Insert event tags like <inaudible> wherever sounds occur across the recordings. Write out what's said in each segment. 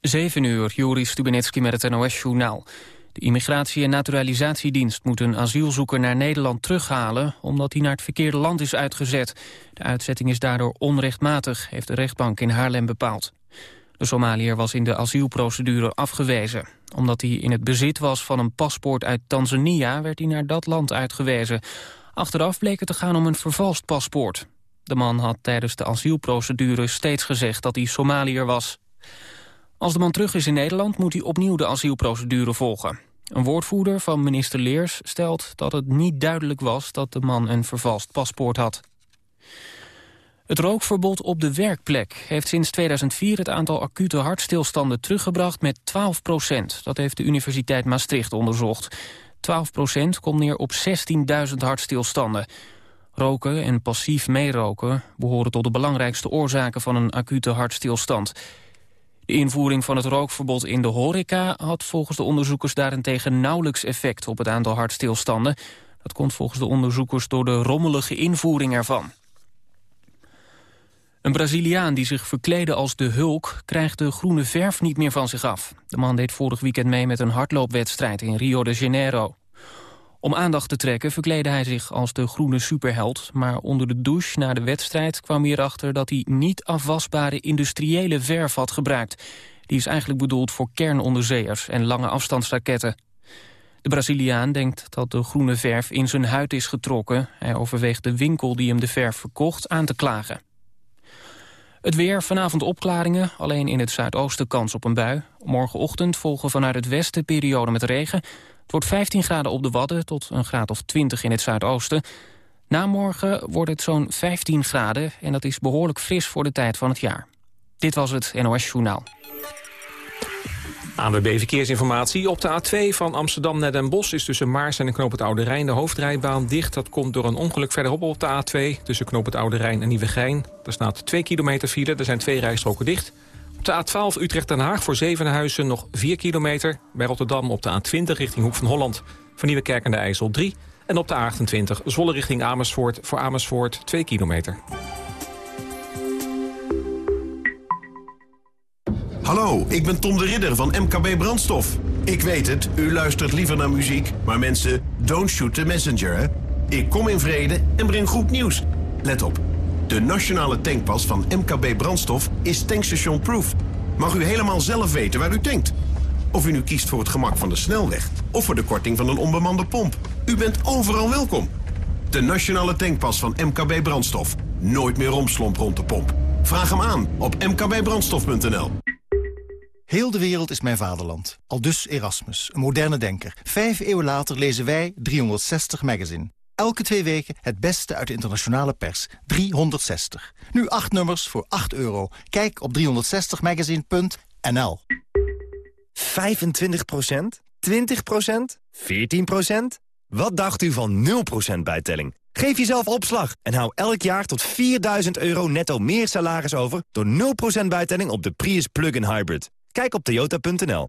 7 uur, Joris Stubenitski met het NOS-journaal. De Immigratie- en Naturalisatiedienst moet een asielzoeker naar Nederland terughalen... omdat hij naar het verkeerde land is uitgezet. De uitzetting is daardoor onrechtmatig, heeft de rechtbank in Haarlem bepaald. De Somaliër was in de asielprocedure afgewezen. Omdat hij in het bezit was van een paspoort uit Tanzania... werd hij naar dat land uitgewezen. Achteraf bleek het te gaan om een vervalst paspoort. De man had tijdens de asielprocedure steeds gezegd dat hij Somaliër was. Als de man terug is in Nederland moet hij opnieuw de asielprocedure volgen. Een woordvoerder van minister Leers stelt dat het niet duidelijk was dat de man een vervalst paspoort had. Het rookverbod op de werkplek heeft sinds 2004 het aantal acute hartstilstanden teruggebracht met 12 procent. Dat heeft de Universiteit Maastricht onderzocht. 12 procent komt neer op 16.000 hartstilstanden. Roken en passief meeroken behoren tot de belangrijkste oorzaken van een acute hartstilstand. De invoering van het rookverbod in de horeca had volgens de onderzoekers daarentegen nauwelijks effect op het aantal hartstilstanden. Dat komt volgens de onderzoekers door de rommelige invoering ervan. Een Braziliaan die zich verkleedde als de Hulk krijgt de groene verf niet meer van zich af. De man deed vorig weekend mee met een hardloopwedstrijd in Rio de Janeiro. Om aandacht te trekken verkleedde hij zich als de groene superheld... maar onder de douche na de wedstrijd kwam hij erachter... dat hij niet afwasbare industriële verf had gebruikt. Die is eigenlijk bedoeld voor kernonderzeeërs en lange afstandsraketten. De Braziliaan denkt dat de groene verf in zijn huid is getrokken. Hij overweegt de winkel die hem de verf verkocht aan te klagen. Het weer, vanavond opklaringen, alleen in het zuidoosten kans op een bui. Morgenochtend volgen vanuit het westen periode met regen. Het wordt 15 graden op de Wadden tot een graad of 20 in het zuidoosten. Na morgen wordt het zo'n 15 graden en dat is behoorlijk fris voor de tijd van het jaar. Dit was het NOS Journaal. ANWB Verkeersinformatie. Op de A2 van Amsterdam naar Den Bosch is tussen Maars en Knoop het Oude Rijn de hoofdrijbaan dicht. Dat komt door een ongeluk verderop op de A2 tussen Knoop het Oude Rijn en Nieuwegein. Er staat 2 kilometer file, er zijn twee rijstroken dicht. Op de A12 Utrecht-Den Haag voor Zevenhuizen nog 4 kilometer. Bij Rotterdam op de A20 richting Hoek van Holland van Nieuwekerk en de IJssel 3. En op de A28 Zwolle richting Amersfoort voor Amersfoort 2 kilometer. Hallo, ik ben Tom de Ridder van MKB Brandstof. Ik weet het, u luistert liever naar muziek, maar mensen, don't shoot the messenger, hè? Ik kom in vrede en breng goed nieuws. Let op, de nationale tankpas van MKB Brandstof is tankstation proof. Mag u helemaal zelf weten waar u tankt. Of u nu kiest voor het gemak van de snelweg of voor de korting van een onbemande pomp. U bent overal welkom. De nationale tankpas van MKB Brandstof. Nooit meer romslomp rond de pomp. Vraag hem aan op mkbbrandstof.nl. Heel de wereld is mijn vaderland. Al dus Erasmus, een moderne denker. Vijf eeuwen later lezen wij 360 Magazine. Elke twee weken het beste uit de internationale pers. 360. Nu acht nummers voor 8 euro. Kijk op 360magazine.nl 25% 20% 14% Wat dacht u van 0% bijtelling? Geef jezelf opslag en hou elk jaar tot 4000 euro netto meer salaris over... door 0% bijtelling op de Prius Plug-in Hybrid. Kijk op toyota.nl.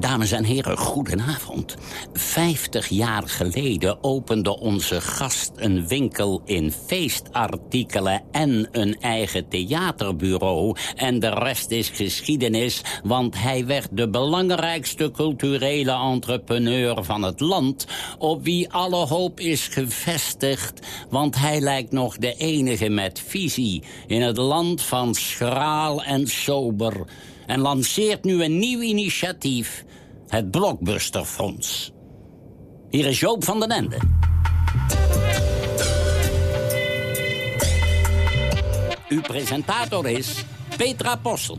Dames en heren, goedenavond. Vijftig jaar geleden opende onze gast een winkel in feestartikelen... en een eigen theaterbureau. En de rest is geschiedenis, want hij werd de belangrijkste culturele entrepreneur van het land... op wie alle hoop is gevestigd, want hij lijkt nog de enige met visie... in het land van schraal en sober... en lanceert nu een nieuw initiatief. Het Blockbusterfonds. Hier is Joop van den Ende. Uw presentator is Petra Possel.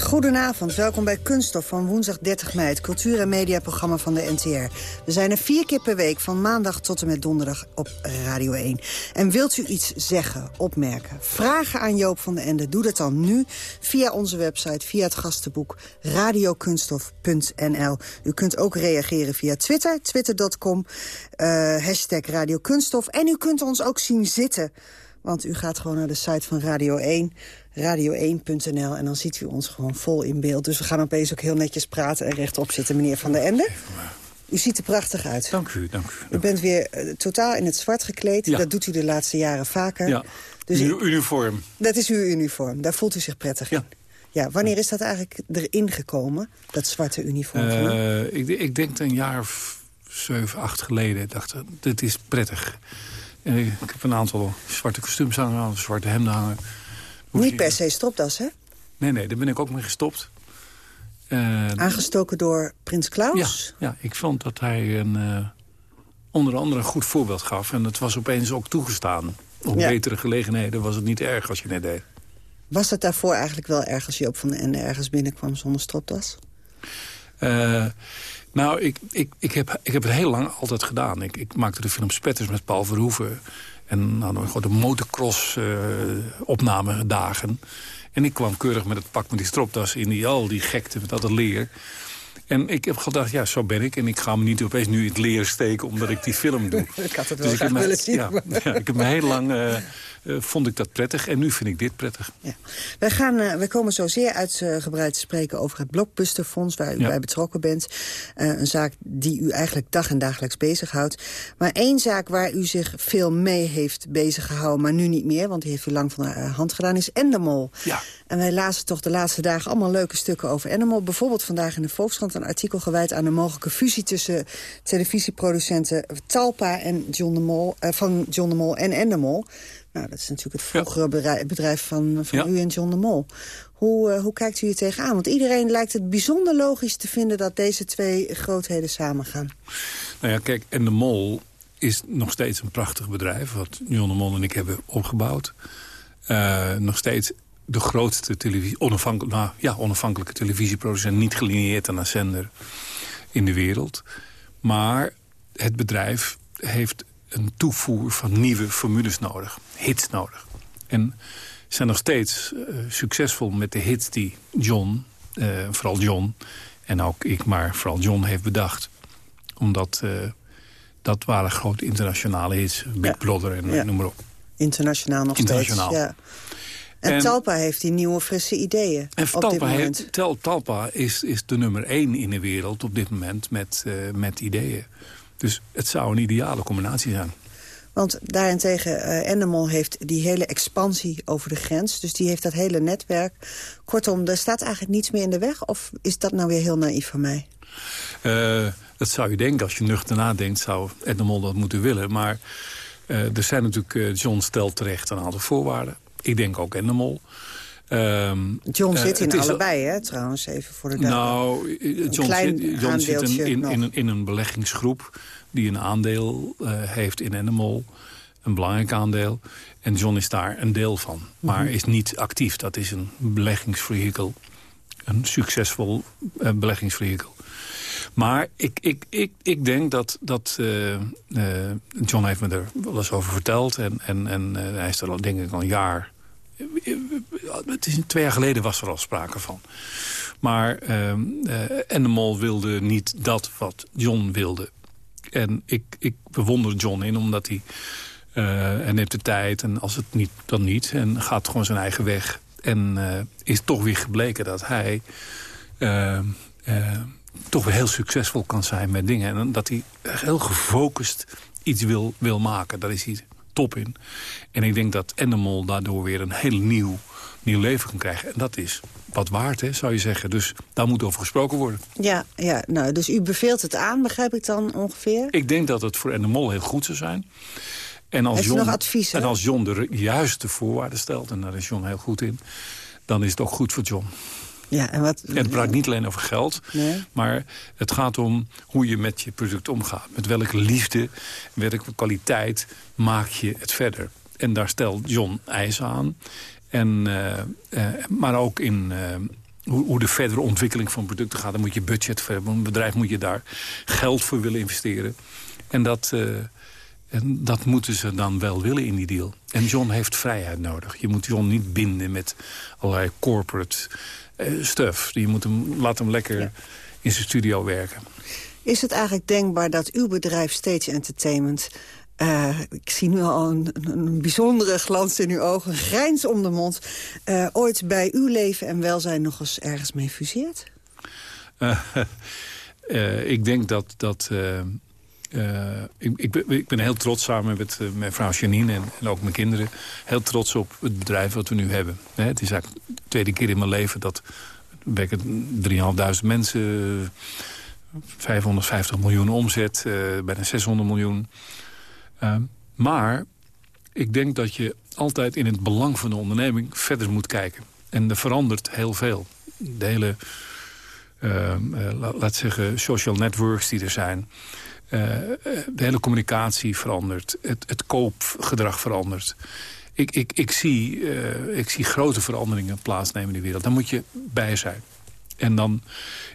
Goedenavond, welkom bij Kunststof van woensdag 30 mei... het cultuur- en mediaprogramma van de NTR. We zijn er vier keer per week, van maandag tot en met donderdag op Radio 1. En wilt u iets zeggen, opmerken, vragen aan Joop van den Ende... doe dat dan nu via onze website, via het gastenboek radiokunststof.nl. U kunt ook reageren via Twitter, twitter.com, uh, hashtag Radio Kunststof. En u kunt ons ook zien zitten... Want u gaat gewoon naar de site van Radio 1, radio1.nl... en dan ziet u ons gewoon vol in beeld. Dus we gaan opeens ook heel netjes praten en rechtop zitten, meneer Van der Ende. U ziet er prachtig uit. Dank u, dank u. U bent weer uh, totaal in het zwart gekleed. Ja. Dat doet u de laatste jaren vaker. Ja, Dus uw uniform. Dat is uw uniform. Daar voelt u zich prettig Ja. in. Ja, wanneer is dat eigenlijk erin gekomen, dat zwarte uniform? Eh, ik, ik denk een jaar of zeven, acht geleden. Ik dacht, dit is prettig. En ik, ik heb een aantal zwarte kostuums hangen, zwarte hemden hangen. Niet je- per se stropdas, hè? Nee, nee, daar ben ik ook mee gestopt. Eh, Aangestoken door Prins Klaus? ja, ik vond dat hij een, eh, onder andere een goed voorbeeld gaf. En het was opeens ook toegestaan. Op Ja. betere gelegenheden was het niet erg als je net deed. Was het daarvoor eigenlijk wel erg als Joop van den Ende ergens binnenkwam zonder stropdas? Eh, nou, ik, ik, ik, heb, ik heb het heel lang altijd gedaan. Ik, ik maakte de film Spetters met Paul Verhoeven. En hadden we gewoon de motocross eh opnamedagen. En ik kwam keurig met het pak met die stropdas in die, al die gekte met dat leer. En ik heb gedacht, ja, zo ben ik. En ik ga me niet opeens nu in het leer steken omdat ik die film doe. <laughs> Ik had het wel Dus ik graag heb me- willen zien. Ja, ik heb me heel lang... eh, eh, vond ik dat prettig. En nu vind ik dit prettig. Ja. Wij, gaan, eh, wij komen zo zeer uitgebreid te spreken over het Blockbusterfonds... waar u Ja. bij betrokken bent. Eh, een zaak die u eigenlijk dag en dagelijks bezighoudt. Maar één zaak waar u zich veel mee heeft beziggehouden... maar nu niet meer, want die heeft u lang van de eh, hand gedaan... is Endemol. Ja. En wij lazen toch de laatste dagen allemaal leuke stukken over Endemol. Bijvoorbeeld vandaag in de Volkskrant een artikel gewijd aan de mogelijke fusie... tussen televisieproducenten Talpa en John de Mol, eh, van John de Mol en Endemol. Nou, dat is natuurlijk het vroegere bedrijf, bedrijf van, van Ja. u en John de Mol. Hoe, eh, hoe kijkt u hier tegenaan? Want iedereen lijkt het bijzonder logisch te vinden... dat deze twee grootheden samengaan. Nou ja, kijk, en de Mol is nog steeds een prachtig bedrijf... wat John de Mol en ik hebben opgebouwd. Eh, nog steeds de grootste televisie, onafhankelijk, nou, ja, onafhankelijke televisieproducent... niet gelineerd aan een zender in de wereld. Maar het bedrijf heeft een toevoer van nieuwe formules nodig. Hits nodig. En zijn nog steeds eh, succesvol met de hits die John, eh, vooral John... en ook ik, maar vooral John heeft bedacht omdat eh, dat waren grote internationale hits. Big Ja. Brother en Ja. noem maar op. Internationaal nog Internationaal. steeds. Ja. En, En- Talpa heeft die nieuwe frisse ideeën En op dit Talpa, moment. heeft, Tal- Talpa is, is de nummer één in de wereld op dit moment met, met ideeën. Dus het zou een ideale combinatie zijn. Want daarentegen, Endemol heeft die hele expansie over de grens. Dus die heeft dat hele netwerk. Kortom, er staat eigenlijk niets meer in de weg. Of is dat nou weer heel naïef van mij? Eh, dat zou je denken, als je nuchter nadenkt, zou Edmond dat moeten willen. Maar eh, er zijn natuurlijk, John stelt terecht een aantal voorwaarden. Ik denk ook Endemol. Ehm, John zit in allebei, hè, trouwens, even voor de duidelijkheid. Nou, John, zit, John zit in, in, nog. in, een, in een beleggingsgroep die een aandeel eh, heeft in Animal. Een belangrijk aandeel. En John is daar een deel van. Maar Mhm. is niet actief. Dat is een beleggingsvehikel. Een succesvol eh, beleggingsvehikel. Maar ik, ik, ik, ik denk dat... dat eh, John heeft me er wel eens over verteld. En, en, en hij is er al denk ik al een jaar... Het is, twee jaar geleden was er al sprake van. Maar eh, Endemol wilde niet dat wat John wilde. En ik, ik bewonder John in, omdat hij... eh, en heeft de tijd, en als het niet, dan niet. En gaat gewoon zijn eigen weg. En eh, is toch weer gebleken dat hij... eh, toch weer heel succesvol kan zijn met dingen. En dat hij heel gefocust iets wil, wil maken. Daar is hij top in. En ik denk dat Endemol daardoor weer een heel nieuw, nieuw leven kan krijgen. En dat is wat waard, hè, zou je zeggen. Dus daar moet over gesproken worden. Ja, ja nou, dus u beveelt het aan, begrijp ik dan ongeveer? Ik denk dat het voor Endemol heel goed zou zijn. En als, John, nog adviezen? en als John de juiste voorwaarden stelt... en daar is John heel goed in... dan is het ook goed voor John. Ja, en, wat, en het praat niet alleen over geld, Nee. maar het gaat om hoe je met je product omgaat. Met welke liefde, welke kwaliteit maak je het verder. En daar stelt John eisen aan. En, eh, eh, maar ook in eh, hoe, hoe de verdere ontwikkeling van producten gaat. Dan moet je budget voor hebben. Een bedrijf moet je daar geld voor willen investeren. En dat, en dat moeten ze dan wel willen in die deal. En John heeft vrijheid nodig. Je moet John niet binden met allerlei corporate stuff. Je moet hem, laat hem lekker in zijn studio werken. Is het eigenlijk denkbaar dat uw bedrijf Stage Entertainment... eh, ik zie nu al een, bijzondere glans in uw ogen, een grijns om de mond... eh, ooit bij uw leven en welzijn nog eens ergens mee fuseert? <laughs> Eh, ik denk dat... dat ik, ik, ben, ik ben heel trots samen met eh, mijn vrouw Janine en, ook mijn kinderen... heel trots op het bedrijf wat we nu hebben. Hè, het is eigenlijk de tweede keer in mijn leven dat... werken 3.500 mensen, 550 miljoen omzet, bijna 600 miljoen. Eh, maar ik denk dat je altijd in het belang van de onderneming verder moet kijken. En er verandert heel veel. De hele, eh, eh, la- laat zeggen, social networks die er zijn. Eh, de hele communicatie verandert. Het, het koopgedrag verandert. Ik, ik, ik, zie, ik zie grote veranderingen plaatsnemen in de wereld. Daar moet je bij zijn. En dan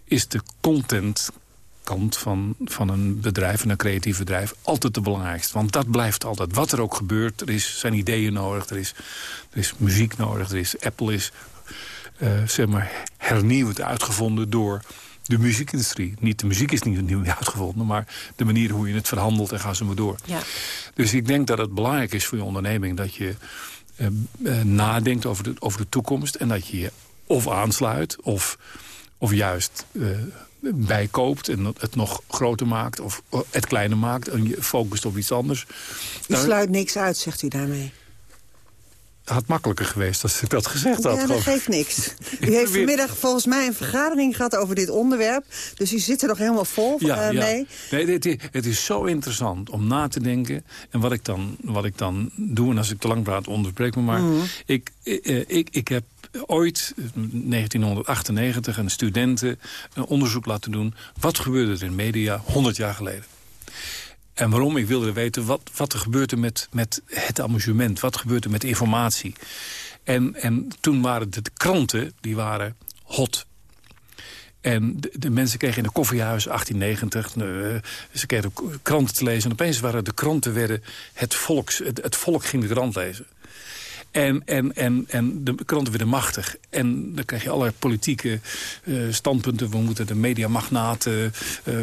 is de content kant van, van een bedrijf, van een creatief bedrijf, altijd de belangrijkste. Want dat blijft altijd. Wat er ook gebeurt, er is, zijn ideeën nodig, er is, er is muziek nodig, er is Apple is eh, zeg maar hernieuwd uitgevonden door de muziekindustrie. Niet de muziek is niet nieuw uitgevonden, maar de manier hoe je het verhandelt en ga zo maar door. Ja. Dus ik denk dat het belangrijk is voor je onderneming dat je eh, eh, nadenkt over de, over de toekomst en dat je je of aansluit of, of juist bijkoopt en het nog groter maakt of het kleiner maakt en je focust op iets anders. U sluit niks uit, zegt u daarmee. het had makkelijker geweest als ik dat gezegd had. Ja, dat ik. geeft niks. U heeft <laughs> vanmiddag volgens mij een vergadering gehad over dit onderwerp. Dus u zit er nog helemaal vol eh, mee. Nee, het, is- het is zo interessant om na te denken. En wat ik dan, wat ik dan doe, en als ik te lang praat, onderbreek me maar. Mhm. Ik, eh, ik, ik heb ooit, eh, 1998, een studenten een onderzoek laten doen. Wat gebeurde er in media 100 jaar geleden? En waarom? Ik wilde weten wat, wat er gebeurde met, met het amusement. Wat gebeurt er met informatie? En, en toen waren de, kranten, die waren hot. En de, de mensen kregen in de koffiehuis 1890, eh, ze kregen kranten te lezen. En opeens waren de kranten werden het, volks, het volk ging de krant lezen. En, en, en, en de kranten werden machtig. En dan krijg je allerlei politieke eh, standpunten. We moeten de mediamagnaten eh,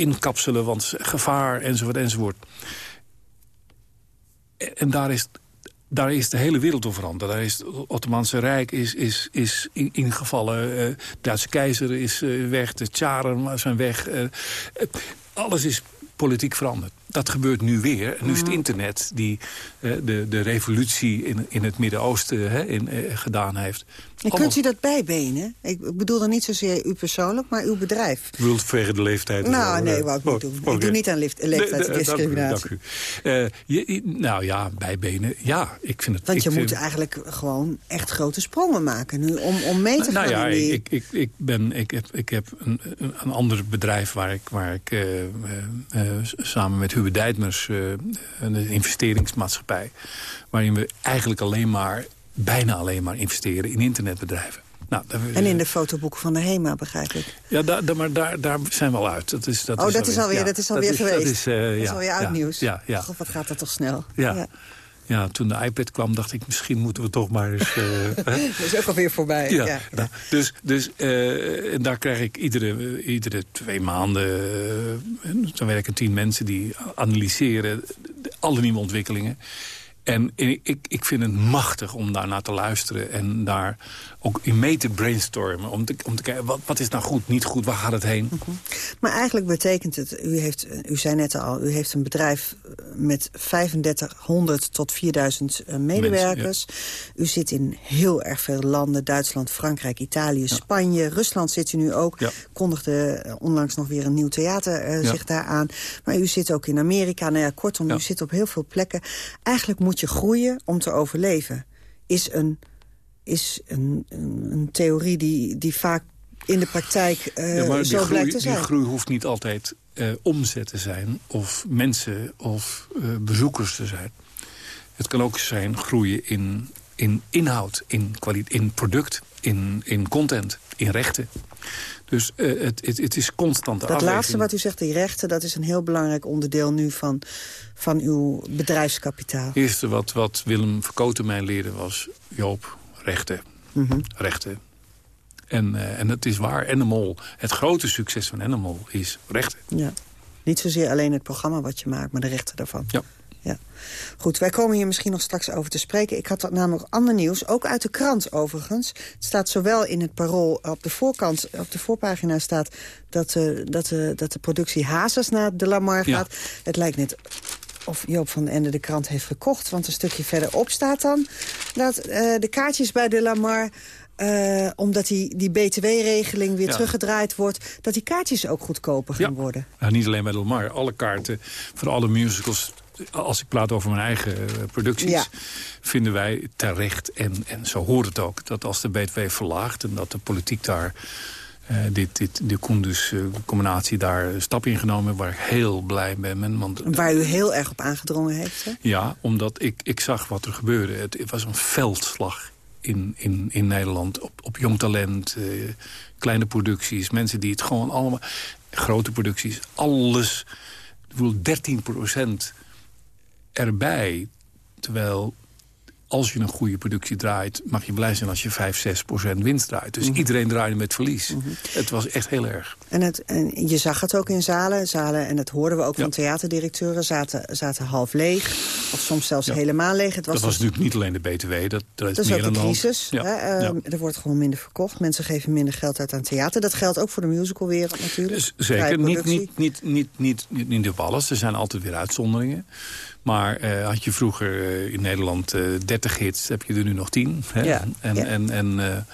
inkapselen, want gevaar, enzovoort, enzovoort. En, daar is, daar is de hele wereld door veranderd. Daar is het Ottomaanse Rijk is, is, is in- ingevallen. eh, de Duitse keizer is eh, weg. De tsaren zijn weg. eh, eh, alles is politiek veranderd. Dat gebeurt nu weer. Nu is het internet die eh, de, de revolutie in, in het Midden-Oosten hè, in, eh, gedaan heeft. En kunt u dat bijbenen? Ik bedoel dan niet zozeer u persoonlijk, maar uw bedrijf. Wilt vanwege de leeftijd? Nou, nee, wou ik niet doen. Ik doe niet aan leeft- leeftijdsdiscriminatie. Dank u. Eh, nou ja, bijbenen. Ja, ik vind het... Want ik je vind- moet eigenlijk gewoon echt grote sprongen maken nu om, om mee te gaan Nou ja, in die... ik, ik, ik, ben, ik heb, ik heb een, een ander bedrijf waar ik, waar ik eh, eh, eh, samen met Hubert Dijtmers, eh, een investeringsmaatschappij, waarin we eigenlijk alleen maar, bijna alleen maar investeren in internetbedrijven. Nou, daar- En in de fotoboeken van de HEMA, begrijp ik. Ja, daar, daar- maar daar, daar zijn we al uit. Dat is, dat oh, dat is alweer, ja, dat is alweer dat geweest. Dat is, eh, dat is ja, alweer oud ja, nieuws. Ja, ja. God, wat gaat dat toch snel. Ja. Ja, toen de iPad kwam, dacht ik, misschien moeten we toch maar eens... eh? <laughs> Dat is ook alweer voorbij. Ja, Ja, nou, dus, dus eh, en daar krijg ik iedere, iedere twee maanden... eh, dan werken tien mensen die analyseren alle nieuwe ontwikkelingen. En ik, ik vind het machtig om daarnaar te luisteren... en daar ook in mee te brainstormen. Om te, om te kijken, wat, wat is nou goed, niet goed, waar gaat het heen? Maar eigenlijk betekent het, u, heeft, u zei net al, u heeft een bedrijf met 3500 tot 4000 eh, medewerkers. U zit in heel erg veel landen, Duitsland, Frankrijk, Italië, Spanje. Rusland zit u nu ook. Ja. Kondigde eh, onlangs nog weer een nieuw theater eh, zich daar aan. Maar u zit ook in Amerika. Nou ja, kortom, u zit op heel veel plekken. Eigenlijk moet je groeien om te overleven. Is een is een, een, een theorie die, die vaak in de praktijk uh, ja, maar zo blijkt te zijn. Die groei hoeft niet altijd uh, omzet te zijn... of mensen of uh, bezoekers te zijn. Het kan ook zijn groeien in, in inhoud, in, in product, in, in content, in rechten. Dus het, het, het, is constant Dat laatste wat u zegt, die rechten... dat is een heel belangrijk onderdeel nu van, van uw bedrijfskapitaal. Het eerste wat, wat Willem Verkoten mij leerde was... Joop, rechten. Mm -hmm. Rechten. En, uh, en het is waar, Animal, het grote succes van Animal is rechten. Ja. Niet zozeer alleen het programma wat je maakt, maar de rechten daarvan. Ja ja. Goed, wij komen hier misschien nog straks over te spreken. Ik had namelijk ander nieuws, ook uit de krant overigens. Het staat zowel in het parool op de voorkant, op de voorpagina staat... dat, uh, dat, uh, dat de productie Hazes naar de Lamar gaat. Het lijkt net of Joop van den Ende de krant heeft gekocht. Want een stukje verderop staat dan dat uh, de kaartjes bij de Lamar... Uh, omdat die, die btw-regeling weer teruggedraaid wordt... dat die kaartjes ook goedkoper gaan ja. worden. Nou, niet alleen bij de Lamar. Alle kaarten voor alle musicals als ik praat over mijn eigen eh, producties... vinden wij terecht, en, en zo hoort het ook... dat als de BTW verlaagt en dat de politiek daar... Uh, dit, dit, de Koenders-combinatie daar een stap in genomen... waar ik heel blij ben. Want, waar u heel erg op aangedrongen heeft, hè? Ja, omdat ik, ik zag wat er gebeurde. Het, het was een veldslag in, in, in Nederland op, op jong talent... Uh, kleine producties, mensen die het gewoon allemaal... grote producties, alles... Ik bedoel, 13 procent erbij. Terwijl als je een goede productie draait... mag je blij zijn als je 5, 6 procent winst draait. Dus mhm. iedereen draaide met verlies. Mhm. Het was echt heel erg. En, het, en je zag het ook in zalen. zalen en dat hoorden we ook van theaterdirecteuren. Zaten, zaten half leeg. Of soms zelfs helemaal leeg. Het was dat was dus- natuurlijk niet alleen de BTW. Dat, dat is, dat is meer ook de crisis. Hè? Uh, er wordt gewoon minder verkocht. Mensen geven minder geld uit aan theater. Dat geldt ook voor de musicalwereld natuurlijk. Dus zeker. Niet, niet, niet, niet, niet, niet, niet op alles. Er zijn altijd weer uitzonderingen. Maar uh, had je vroeger uh, in Nederland uh, 30 hits, heb je er nu nog 10. Hè? Ja, en, ja. en, en,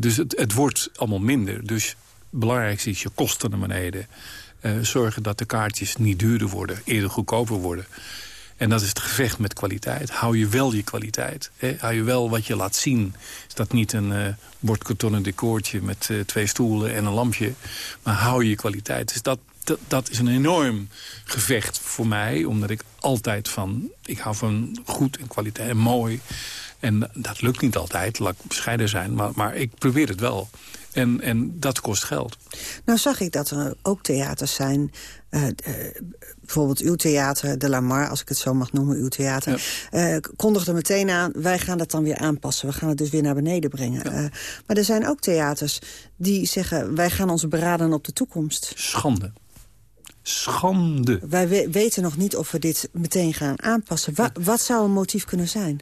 dus het, het wordt allemaal minder. Dus het belangrijkste is je kosten naar beneden. zorgen dat de kaartjes niet duurder worden, eerder goedkoper worden. En dat is het gevecht met kwaliteit. Hou je wel je kwaliteit. Hè? Hou je wel wat je laat zien. Is dat niet een uh, bordkartonnen decoortje met uh, twee stoelen en een lampje. Maar hou je kwaliteit. Dus dat, dat, dat is een enorm gevecht voor mij. Omdat ik altijd van... Ik hou van goed en kwaliteit en mooi. En dat lukt niet altijd, laat ik bescheiden zijn. Maar, maar ik probeer het wel. En, en dat kost geld. Nou zag ik dat er ook theaters zijn... Uh, uh, bijvoorbeeld uw theater, De Lamar, als ik het zo mag noemen, uw theater... Ja. Uh, kondigde meteen aan, wij gaan dat dan weer aanpassen. We gaan het dus weer naar beneden brengen. Ja. maar er zijn ook theaters die zeggen... wij gaan ons beraden op de toekomst. Schande. Schande. Wij we weten nog niet of we dit meteen gaan aanpassen. Wa wat zou een motief kunnen zijn?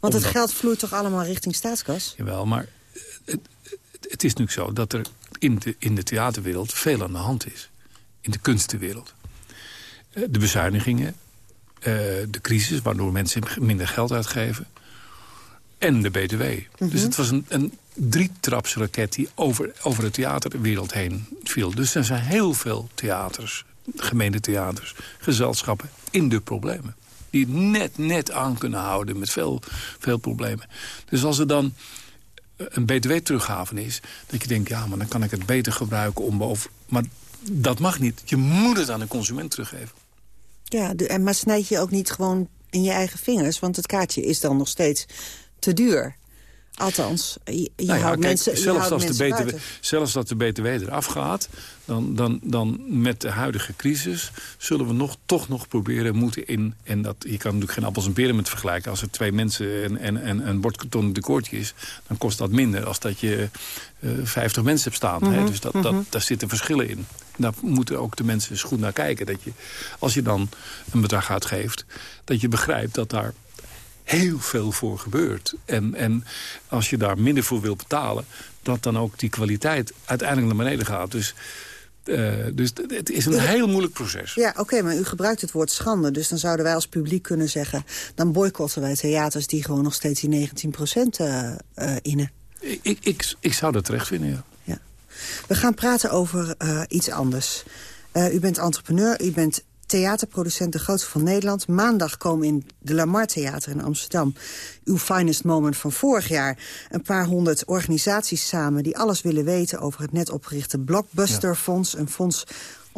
Want Omdat... het geld vloeit toch allemaal richting staatskas? Jawel, maar het, het is nu zo dat er in de, in de theaterwereld veel aan de hand is. In de kunstenwereld. Eh, de bezuinigingen, eh, de crisis waardoor mensen minder geld uitgeven... en de BTW. Mhm. Dus het was een, een drietrapsraket die over, over de theaterwereld heen viel. Dus er zijn heel veel theaters, gemeentetheaters, gezelschappen in de problemen. Die het net, net aan kunnen houden met veel, veel problemen. Dus als er dan een btw-terughaven is... dat je denkt, ja, maar dan kan ik het beter gebruiken om. Maar dat mag niet. Je moet het aan de consument teruggeven. Ja, en maar snijd je ook niet gewoon in je eigen vingers... want het kaartje is dan nog steeds te duur. Althans, je, je nou ja, houdt kijk, mensen, zelfs, als de BTW, zelfs als de BTW eraf gaat, dan, dan, dan met de huidige crisis... zullen we nog, toch nog proberen moeten in... en dat, je kan natuurlijk geen appels en peren met vergelijken... als er twee mensen en, en, en een bordkartonnen decoortje is... dan kost dat minder als dat je uh, eh, 50 mensen hebt staan. hè? Mhm, dus dat, dat, mhm. daar zitten verschillen in. Daar moeten ook de mensen eens goed naar kijken. Dat je, als je dan een bedrag uitgeeft, dat je begrijpt dat daar heel veel voor gebeurt. En, en als je daar minder voor wil betalen... dat dan ook die kwaliteit uiteindelijk naar beneden gaat. Dus... Uh, dus het is een heel moeilijk proces. Ja, oké, maar u gebruikt het woord schande. Dus dan zouden wij als publiek kunnen zeggen... dan boycotten wij theaters die gewoon nog steeds die 19 procent uh, uh, innen. Ik, ik, ik zou dat terecht vinden, ja. ja. We gaan praten over iets anders. u bent entrepreneur, u bent theaterproducent, de grootste van Nederland. Maandag komen in de Lamar Theater in Amsterdam... uw finest moment van vorig jaar. Een paar honderd organisaties samen die alles willen weten... over het net opgerichte Blockbuster Fonds. Een fonds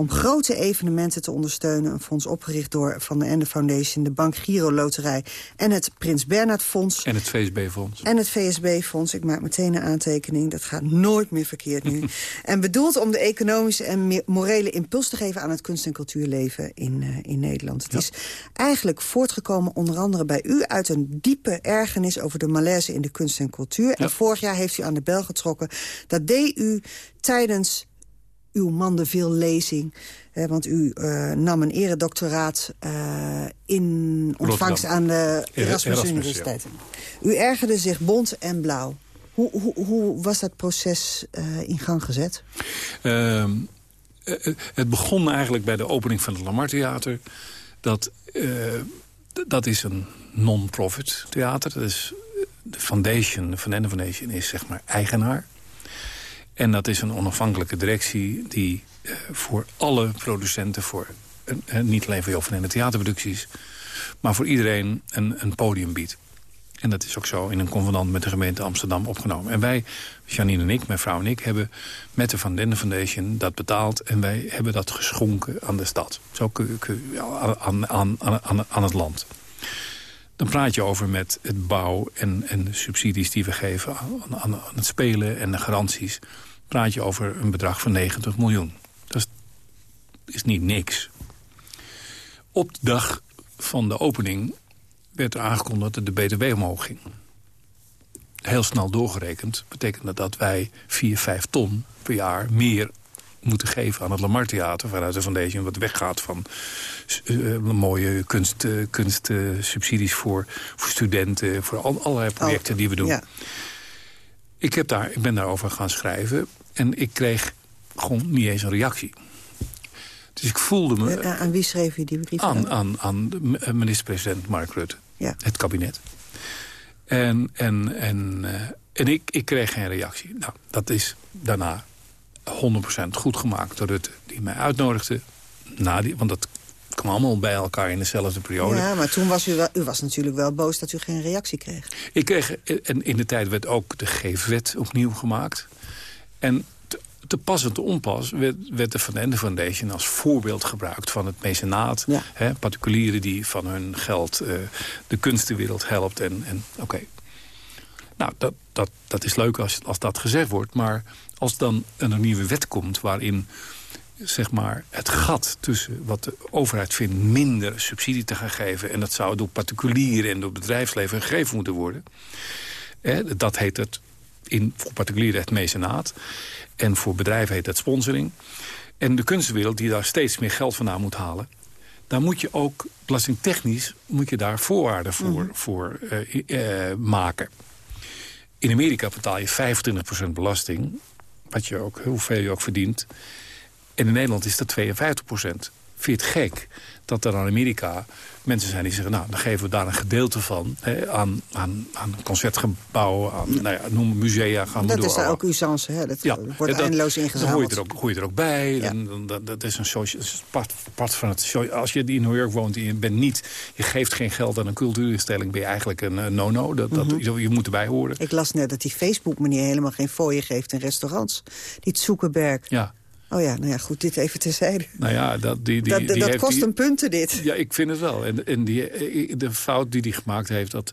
om grote evenementen te ondersteunen. Een fonds opgericht door Van der Ende Foundation, de Bank Giro Loterij... en het Prins Bernhard Fonds. En het VSB-fonds. En het VSB-fonds. Ik maak meteen een aantekening. Dat gaat nooit meer verkeerd nu. <laughs> en bedoeld om de economische en morele impuls te geven... aan het kunst- en cultuurleven in, uh, in Nederland. Het is eigenlijk voortgekomen onder andere bij u... uit een diepe ergernis over de malaise in de kunst en cultuur. En vorig jaar heeft u aan de bel getrokken. Dat deed u tijdens uw mandeville lezing. Eh, want u uh, nam een eredoctoraat uh, in ontvangst aan de Erasmus, Erasmus Universiteit. Ja. U ergerde zich bont en blauw. Hoe, hoe, hoe was dat proces in gang gezet? Ehm, het begon eigenlijk bij de opening van het Lamar Theater. Dat, dat is een non-profit theater. Dat is de foundation, de Van Ende Foundation is zeg maar eigenaar. En dat is een onafhankelijke directie die uh, voor alle producenten... Voor, uh, niet alleen voor Joffen en de theaterproducties... maar voor iedereen een, een podium biedt. En dat is ook zo in een convenant met de gemeente Amsterdam opgenomen. En wij, Janine en ik, mijn vrouw en ik, hebben met de Van Dende Foundation dat betaald. En wij hebben dat geschonken aan de stad. Zo aan, aan, aan, aan het land. Dan praat je over met het bouw en, en de subsidies die we geven aan het spelen en de garanties praat je over een bedrag van 90 miljoen. Dat is, is niet niks. Op de dag van de opening werd er aangekondigd dat de BTW omhoog ging. Heel snel doorgerekend betekent dat wij 4, 5 ton per jaar meer moeten geven aan het Lamar Theater... vanuit de foundation wat weggaat van uh, mooie kunst, uh, kunstsubsidies voor, voor studenten... voor al, allerlei projecten oh, die we doen. Ja. Ik, heb daar, ik ben daarover gaan schrijven. En ik kreeg gewoon niet eens een reactie. Dus ik voelde me... Eh, aan wie schreef je die brief? Aan, aan, aan eh, minister-president Mark Rutte. Ja. Het kabinet. En, en, en, en ik, ik kreeg geen reactie. Nou, dat is daarna 100% goed gemaakt door Rutte. Die mij uitnodigde. Na die, want dat kwam allemaal bij elkaar in dezelfde periode. Ja, maar toen was u, wel, u was natuurlijk wel boos dat u geen reactie kreeg. Ik kreeg, en in de tijd werd ook de geefwet opnieuw gemaakt. En te, te pas en te onpas werd, werd de Van Ende Foundation als voorbeeld gebruikt van het mecenaat. Hè, particulieren die van hun geld uh, de kunstenwereld helpt. En, en oké. Nou, dat, dat, dat is leuk als, als dat gezegd wordt. Maar als dan een nieuwe wet komt waarin zeg maar, het gat tussen wat de overheid vindt... minder subsidie te gaan geven... en dat zou door particulieren en door bedrijfsleven gegeven moeten worden... Hè, dat heet het in, voor particulieren het mecenaat. En voor bedrijven heet het sponsoring. En de kunstenwereld die daar steeds meer geld vandaan moet halen... daar moet je ook belastingtechnisch moet je daar voorwaarden voor, mhm. voor uh, uh, maken. In Amerika betaal je 25% belasting, wat je ook, hoeveel je ook verdient. En in Nederland is dat 52%. Vind je het gek dat er in Amerika mensen zijn die zeggen... nou, dan geven we daar een gedeelte van hè, aan, aan, aan concertgebouwen, aan nou ja, noem musea. Gaan dat we is ook usance, hè? Dat ja, wordt dat, eindeloos ingezameld. Dan je er ook, gooi je er ook bij. Ja. Dan, dan, dat is een social, part, part van het Als je in New York woont en je bent niet... je geeft geen geld aan een cultuurinstelling... ben je eigenlijk een no-no. Dat, dat, mm -hmm. Je moet erbij horen. Ik las net dat die Facebook-meneer helemaal geen fooien geeft in restaurants. Die Zuckerberg. Ja. Oh ja, nou ja, goed, dit even terzijde. Nou ja, dat, die, die, dat, die dat kost een punten, dit. Ja, ik vind het wel. En, en die, de fout die hij gemaakt heeft, dat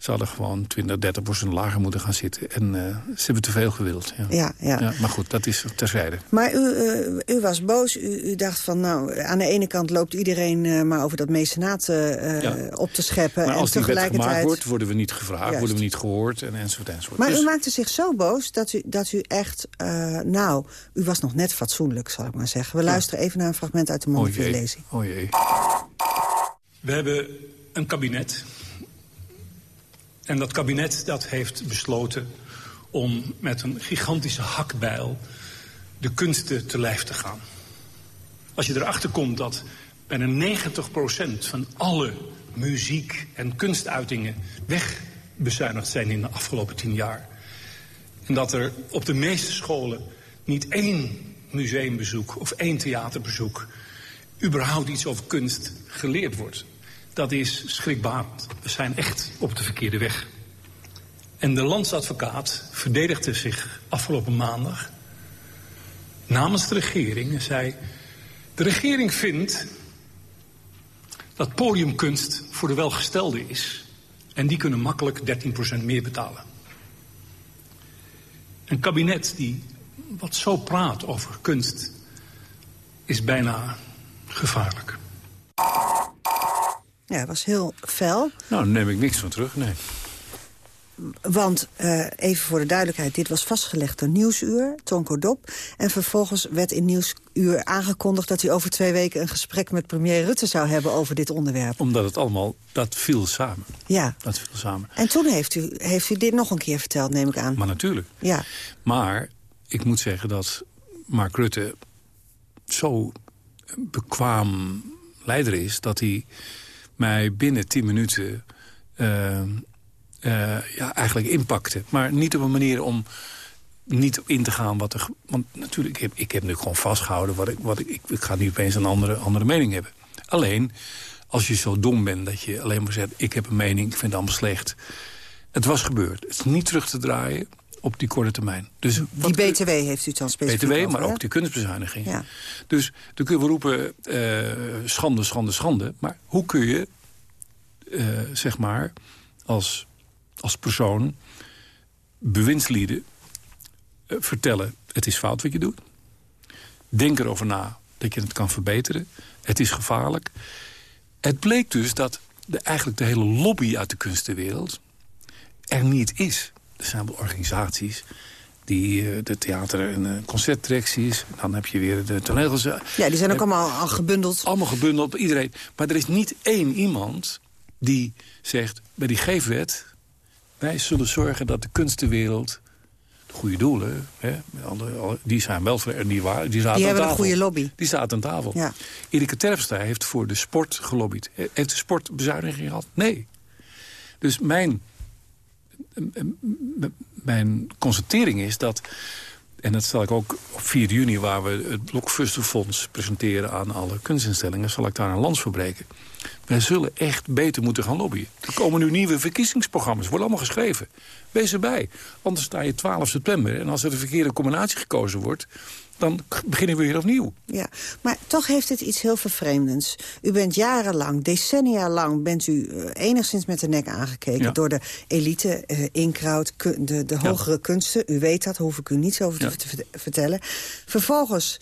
ze hadden gewoon 20, 30 procent lager moeten gaan zitten. En uh, ze hebben te veel gewild. Ja. Ja, ja. ja. maar goed, dat is terzijde. Maar u, uh, u was boos. U, u, dacht van, nou, aan de ene kant loopt iedereen uh, maar over dat mecenaat ja. op te scheppen. Maar als en die wet gemaakt wordt, worden we niet gevraagd, Juist. worden we niet gehoord en enzovoort enzovoort. Maar dus... u maakte zich zo boos dat u, dat u echt, nou, u was nog net fatsoenlijk, zal ik maar zeggen. We luisteren even naar een fragment uit de Mondeville-lezing. Oh jee. We hebben een kabinet en dat kabinet dat heeft besloten om met een gigantische hakbijl de kunsten te lijf te gaan. Als je erachter komt dat bijna 90% van alle muziek- en kunstuitingen wegbezuinigd zijn in de afgelopen tien jaar. En dat er op de meeste scholen niet één museumbezoek of één theaterbezoek überhaupt iets over kunst geleerd wordt. Dat is schrikbarend. We zijn echt op de verkeerde weg. En de landsadvocaat verdedigde zich afgelopen maandag namens de regering en zei... de regering vindt dat podiumkunst voor de welgestelden is. En die kunnen makkelijk 13% meer betalen. Een kabinet die wat zo praat over kunst is bijna gevaarlijk. Ja, het was heel fel. Nou, daar neem ik niks van terug, nee. Want, uh, even voor de duidelijkheid, dit was vastgelegd door Nieuwsuur, Tonko Dop. En vervolgens werd in Nieuwsuur aangekondigd dat hij over twee weken... een gesprek met premier Rutte zou hebben over dit onderwerp. Omdat het allemaal, dat viel samen. Ja. Dat viel samen. En toen heeft u, heeft u dit nog een keer verteld, neem ik aan. Maar natuurlijk. Ja. Maar ik moet zeggen dat Mark Rutte zo bekwaam leider is... dat hij mij binnen tien minuten... Uh, uh, ja, eigenlijk inpakte. Maar niet op een manier om niet in te gaan wat er... Want natuurlijk, ik heb, ik heb nu gewoon vastgehouden... Wat ik, wat ik, ik, ik ga niet opeens een andere, andere mening hebben. Alleen, als je zo dom bent dat je alleen maar zegt... ik heb een mening, ik vind het allemaal slecht. Het was gebeurd. Het is niet terug te draaien op die korte termijn. Dus die BTW heeft u dan specifiek BTW, over, maar ook die kunstbezuiniging. Ja. Dus dan kunnen we roepen, uh, schande, schande, schande. Maar hoe kun je, uh, zeg maar, als, als persoon... bewindslieden uh, vertellen... het is fout wat je doet. Denk erover na dat je het kan verbeteren. Het is gevaarlijk. Het bleek dus dat de, eigenlijk de hele lobby uit de kunstenwereld... er niet is. Er zijn wel organisaties die uh, de theater- en uh, concertdirecties. Dan heb je weer de toneelgezelschap. Ja, die zijn ook allemaal al gebundeld. Allemaal gebundeld, iedereen. Maar er is niet één iemand die zegt... bij die geefwet, wij zullen zorgen dat de kunstenwereld... de goede doelen, hè, die zijn wel... Die, waar, die, die hebben een goede lobby. Die staat aan tafel. Ja. Erika Terpstra heeft voor de sport gelobbyd. Heeft de sport bezuiniging gehad? Nee. Dus mijn mijn constatering is dat... en dat stel ik ook op 4 juni... waar we het Blokfusterfonds presenteren aan alle kunstinstellingen... zal ik daar een lans voor breken. Wij zullen echt beter moeten gaan lobbyen. Er komen nu nieuwe verkiezingsprogramma's, worden allemaal geschreven. Wees erbij. Anders sta je 12 september en als er de verkeerde combinatie gekozen wordt dan beginnen we weer opnieuw. Ja, maar toch heeft het iets heel vervreemdends. U bent jarenlang, decennia lang, bent u uh, enigszins met de nek aangekeken... Ja. door de elite, uh, inkraut, de, de hogere ja. kunsten. U weet dat, hoef ik u niets over ja. te vertellen. Vervolgens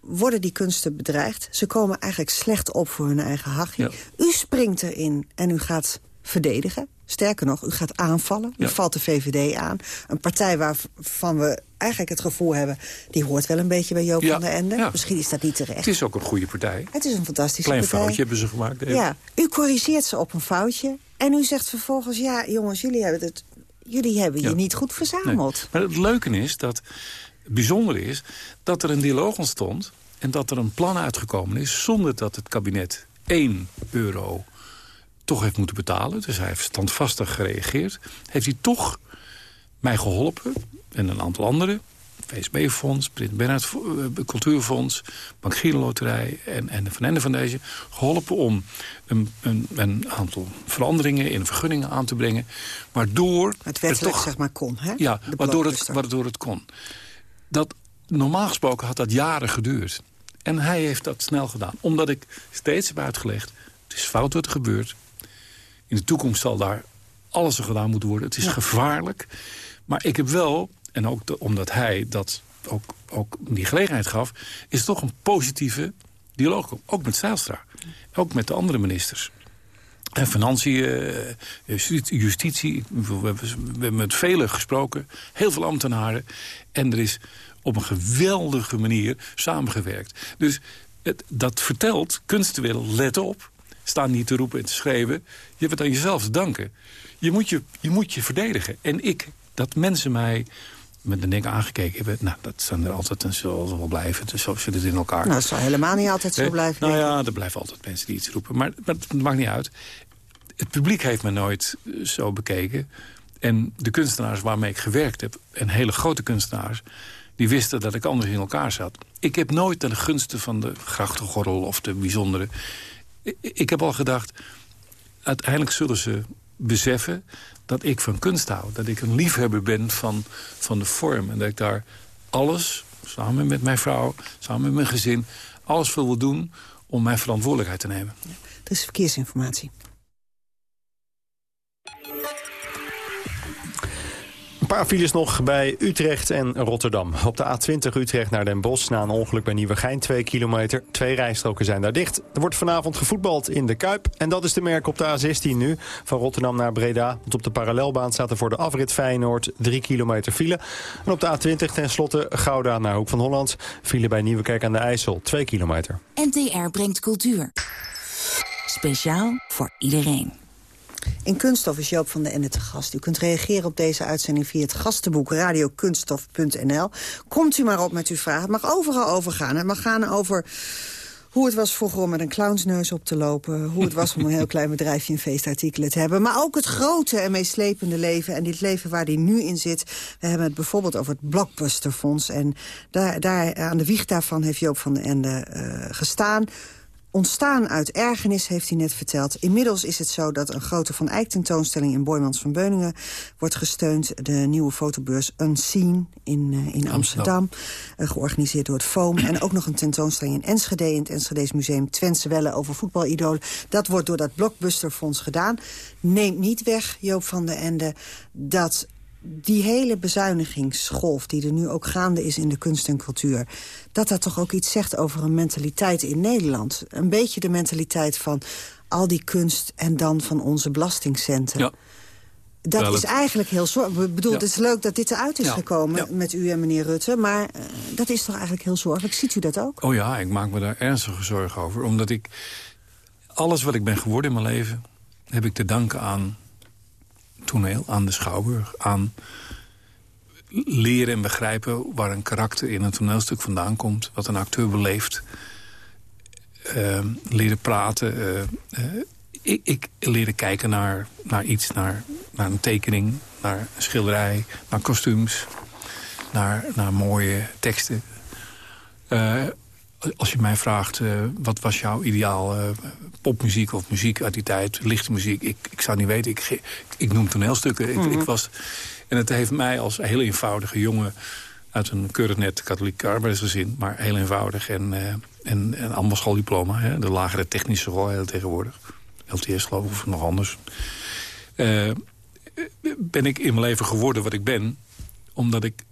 worden die kunsten bedreigd. Ze komen eigenlijk slecht op voor hun eigen hachje. U springt erin en u gaat verdedigen. Sterker nog, u gaat aanvallen. U valt de VVD aan. Een partij waarvan we eigenlijk het gevoel hebben... die hoort wel een beetje bij Joop ja. van der Ende. Ja. Misschien is dat niet terecht. Het is ook een goede partij. Het is een fantastische Klein partij. foutje hebben ze gemaakt. Even. Ja, u corrigeert ze op een foutje. En u zegt vervolgens, ja jongens, jullie hebben, het, jullie hebben je niet goed verzameld. Nee. Maar het leuke is dat... Het bijzondere is dat er een dialoog ontstond... en dat er een plan uitgekomen is... zonder dat het kabinet 1 euro toch heeft moeten betalen. Dus hij heeft standvastig gereageerd. Heeft hij toch mij geholpen en een aantal anderen. VSB-fonds, Prins Bernhard Cultuurfonds, Bank Loterij en, en de Van Ende Foundation... geholpen om een, een, een, aantal veranderingen in vergunningen aan te brengen... waardoor het wettelijk toch, zeg maar kon, hè? Ja, waardoor het, waardoor het kon. Dat, normaal gesproken had dat jaren geduurd. En hij heeft dat snel gedaan. Omdat ik steeds heb uitgelegd... het is fout wat er gebeurt. In de toekomst zal daar alles er gedaan moeten worden. Het is ja. gevaarlijk. Maar ik heb wel, en ook omdat hij dat ook, ook die gelegenheid gaf... is toch een positieve dialoog. Ook met Zijlstra. Ook met de andere ministers. En financiën, justitie. We hebben, met velen gesproken. Heel veel ambtenaren. En er is op een geweldige manier samengewerkt. Dus dat vertelt, kunstenwereld, let op staan niet te roepen en te schreeuwen. Je hebt het aan jezelf te danken. Je moet je, je, moet je verdedigen. En ik, dat mensen mij met de nek aangekeken hebben... nou, dat zijn er altijd en zal wel blijven. Dus zo zit het in elkaar. Nou, dat zal helemaal niet altijd zo blijven. Nou ja, er blijven altijd mensen die iets roepen. Maar, maar het maakt niet uit. Het publiek heeft me nooit zo bekeken. En de kunstenaars waarmee ik gewerkt heb... en hele grote kunstenaars... die Die wisten dat ik anders in elkaar zat. Ik heb nooit ten gunste van de grachtengordel of de bijzondere... Ik heb al gedacht, uiteindelijk zullen ze beseffen dat ik van kunst hou. Dat ik een liefhebber ben van, van de vorm. En dat ik daar alles, samen met mijn vrouw, samen met mijn gezin... alles voor wil doen om mijn verantwoordelijkheid te nemen. Er is verkeersinformatie. Paar files nog bij Utrecht en Rotterdam. Op de A20 Utrecht naar Den Bosch na een ongeluk bij Nieuwegein 2 kilometer. Twee rijstroken zijn daar dicht. Er wordt vanavond gevoetbald in de Kuip. En dat is te merken op de A16 nu, van Rotterdam naar Breda. Want op de parallelbaan staat er voor de afrit Feyenoord 3 kilometer file. En op de A20 tenslotte Gouda naar Hoek van Holland. File bij Nieuwekerk aan de IJssel 2 kilometer. NTR brengt cultuur. Speciaal voor iedereen. In Kunststof is Joop van den Ende te gast. U kunt reageren op deze uitzending via het gastenboek radiokunststof.nl. Komt u maar op met uw vragen. Het mag overal overgaan. Het mag gaan over hoe het was vroeger om met een clownsneus op te lopen. Hoe het was om een heel klein bedrijfje in feestartikelen te hebben. Maar ook het grote en meeslepende leven. En dit leven waar die nu in zit. We hebben het bijvoorbeeld over het Blockbusterfonds. En daar, daar, aan de wieg daarvan heeft Joop van den Ende uh, gestaan ontstaan uit ergernis, heeft hij net verteld. Inmiddels is het zo dat een grote Van Eyck tentoonstelling... in Boymans van Beuningen wordt gesteund. De nieuwe fotobeurs Unseen in, uh, in Amsterdam. Uh, georganiseerd door het FOAM. En ook nog een tentoonstelling in Enschede... in het Enschede's Museum Twentse Welle over voetbalidolen. Dat wordt door dat Blockbusterfonds gedaan. Neemt niet weg, Joop van der Ende, dat die hele bezuinigingsgolf die er nu ook gaande is in de kunst en cultuur... dat dat toch ook iets zegt over een mentaliteit in Nederland. Een beetje de mentaliteit van al die kunst en dan van onze belastingcenten. Ja. Dat is eigenlijk heel zorgelijk. Ik bedoel, het is leuk dat dit eruit is gekomen met u en meneer Rutte. Maar uh, dat is toch eigenlijk heel zorgelijk. Ziet u dat ook? Oh ja, ik maak me daar ernstige zorgen over. Omdat ik... Alles wat ik ben geworden in mijn leven... heb ik te danken aan toneel, aan de schouwburg. Aan leren en begrijpen waar een karakter in een toneelstuk vandaan komt. Wat een acteur beleeft. Uh, leren praten. Uh, uh, ik, ik leerde kijken naar, naar iets, naar, naar een tekening, naar een schilderij, naar kostuums, naar, naar mooie teksten. Als je mij vraagt, uh, wat was jouw ideaal uh, popmuziek of muziek uit die tijd, lichte muziek, ik, ik zou niet weten. Ik, ik, noem toneelstukken. ik, ik, mhm. was, en het heeft mij als heel eenvoudige jongen uit een keurig net katholiek arbeidersgezin, maar heel eenvoudig en, uh, en, en allemaal schooldiploma, hè, de lagere technische school heel tegenwoordig. LTS geloof ik, of nog anders. ben ik in mijn leven geworden wat ik ben, omdat ik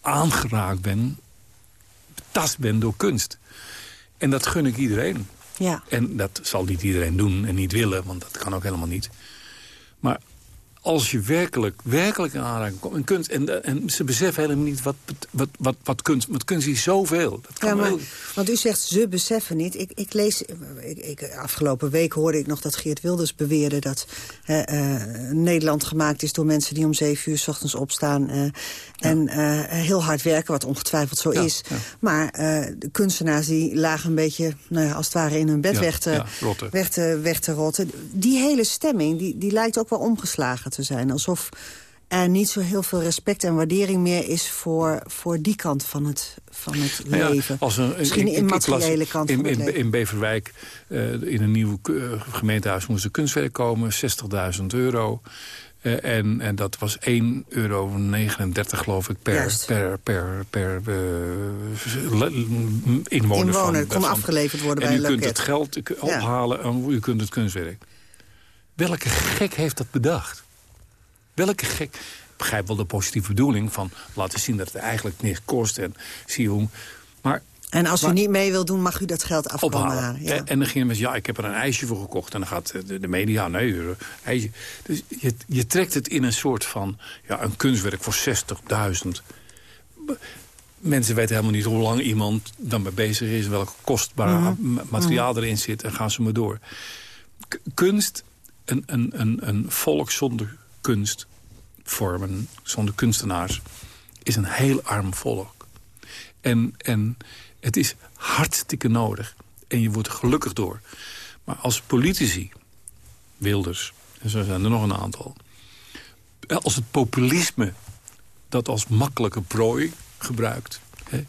aangeraakt ben betast ben door kunst. En dat gun ik iedereen. Ja. En dat zal niet iedereen doen en niet willen, want dat kan ook helemaal niet. Maar als je werkelijk, werkelijk in aanraking komt in kunst... En, en ze beseffen helemaal niet wat, wat, wat, wat kunst... Want kunst is zoveel. Dat kan ja, maar, Want u zegt ze beseffen niet. Ik, ik lees... Ik, ik, afgelopen week hoorde ik nog dat Geert Wilders beweerde... dat uh, Nederland gemaakt is door mensen die om zeven uur s ochtends opstaan... Uh, en heel hard werken, wat ongetwijfeld zo is. Maar de kunstenaars die lagen een beetje, nou ja, als het ware in hun bed weg, te, weg, te, weg te rotten. Die hele stemming, die, die lijkt ook wel omgeslagen te zijn. Alsof er niet zo heel veel respect en waardering meer is... voor, voor die kant van het, van het nou leven. Als een, Misschien in materiële kant in, van het in, leven. In Beverwijk, uh, in een nieuw gemeentehuis moest een kunstwerk komen. 60.000 euro. Uh, en, en dat was 1,39 euro geloof ik per, per, per, per inwoner. Inwoner, van, kon afgeleverd worden en bij u kunt het geld ophalen ja. en u kunt het kunstwerk. Welke gek heeft dat bedacht? Welke gek... Ik begrijp wel de positieve bedoeling van laten zien dat het eigenlijk niks kost. En zie hoe... Maar en als u niet mee wil doen, mag u dat geld afkomen halen. Ja. En, en dan gingen mensen, ja, ik heb er een ijsje voor gekocht. En dan gaat de, de media, nee, ijsje. Dus je, je trekt het in een soort van, ja, een kunstwerk voor 60.000. Mensen weten helemaal niet hoe lang iemand dan mee bezig is. Welk kostbaar mm materiaal erin zit. En gaan ze maar door. K kunst een, een, een, een volk zonder kunstvormen, zonder kunstenaars, is een heel arm volk. En, en het is hartstikke nodig. En je wordt gelukkig door. Maar als politici, Wilders, en zo zijn er nog een aantal... als het populisme dat als makkelijke prooi gebruikt. Hè.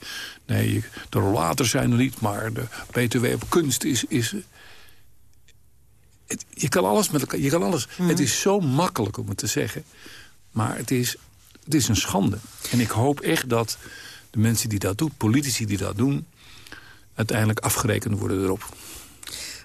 Nee, de rollators zijn er niet, maar de btw op kunst is... is het, je kan alles met elkaar... Je kan alles, Mhm. Het is zo makkelijk om het te zeggen. Maar het is, het is een schande. En ik hoop echt dat de mensen die dat doen, politici die dat doen... uiteindelijk afgerekend worden erop.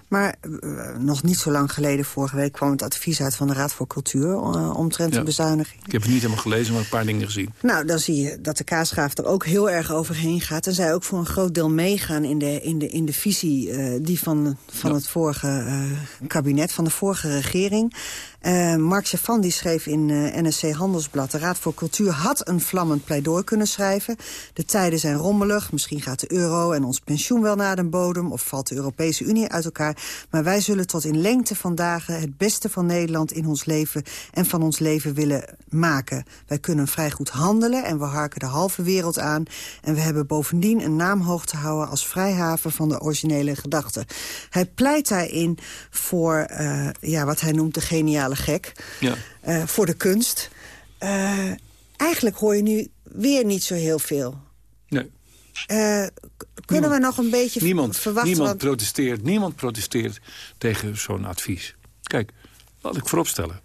Maar eh, nog niet zo lang geleden, vorige week... kwam het advies uit van de Raad voor Cultuur eh, omtrent Ja. de bezuiniging. Ik heb het niet helemaal gelezen, maar een paar dingen gezien. Nou, dan zie je dat de kaasgraaf er ook heel erg overheen gaat. En zij ook voor een groot deel meegaan in de, in de, in de visie eh, die van, van het vorige kabinet, van de vorige regering. Eh Mark schreef in eh, NSC Handelsblad... de Raad voor Cultuur had een vlammend pleidooi kunnen schrijven. De tijden zijn rommelig, misschien gaat de euro en ons pensioen wel naar de bodem... of valt de Europese Unie uit elkaar. Maar wij zullen tot in lengte van dagen het beste van Nederland in ons leven... en van ons leven willen maken. Wij kunnen vrij goed handelen en we harken de halve wereld aan. En we hebben bovendien een naam hoog te houden... als vrijhaven van de originele gedachten. Hij pleit daarin voor eh, ja, wat hij noemt de geniale gek. Ja. eh, voor de kunst. Eh, eigenlijk hoor je nu weer niet zo heel veel. Nee. Eh, kunnen we nog een beetje Niemand, verwachten... niemand, want- protesteert, niemand protesteert tegen zo'n advies. Kijk, laat ik vooropstellen.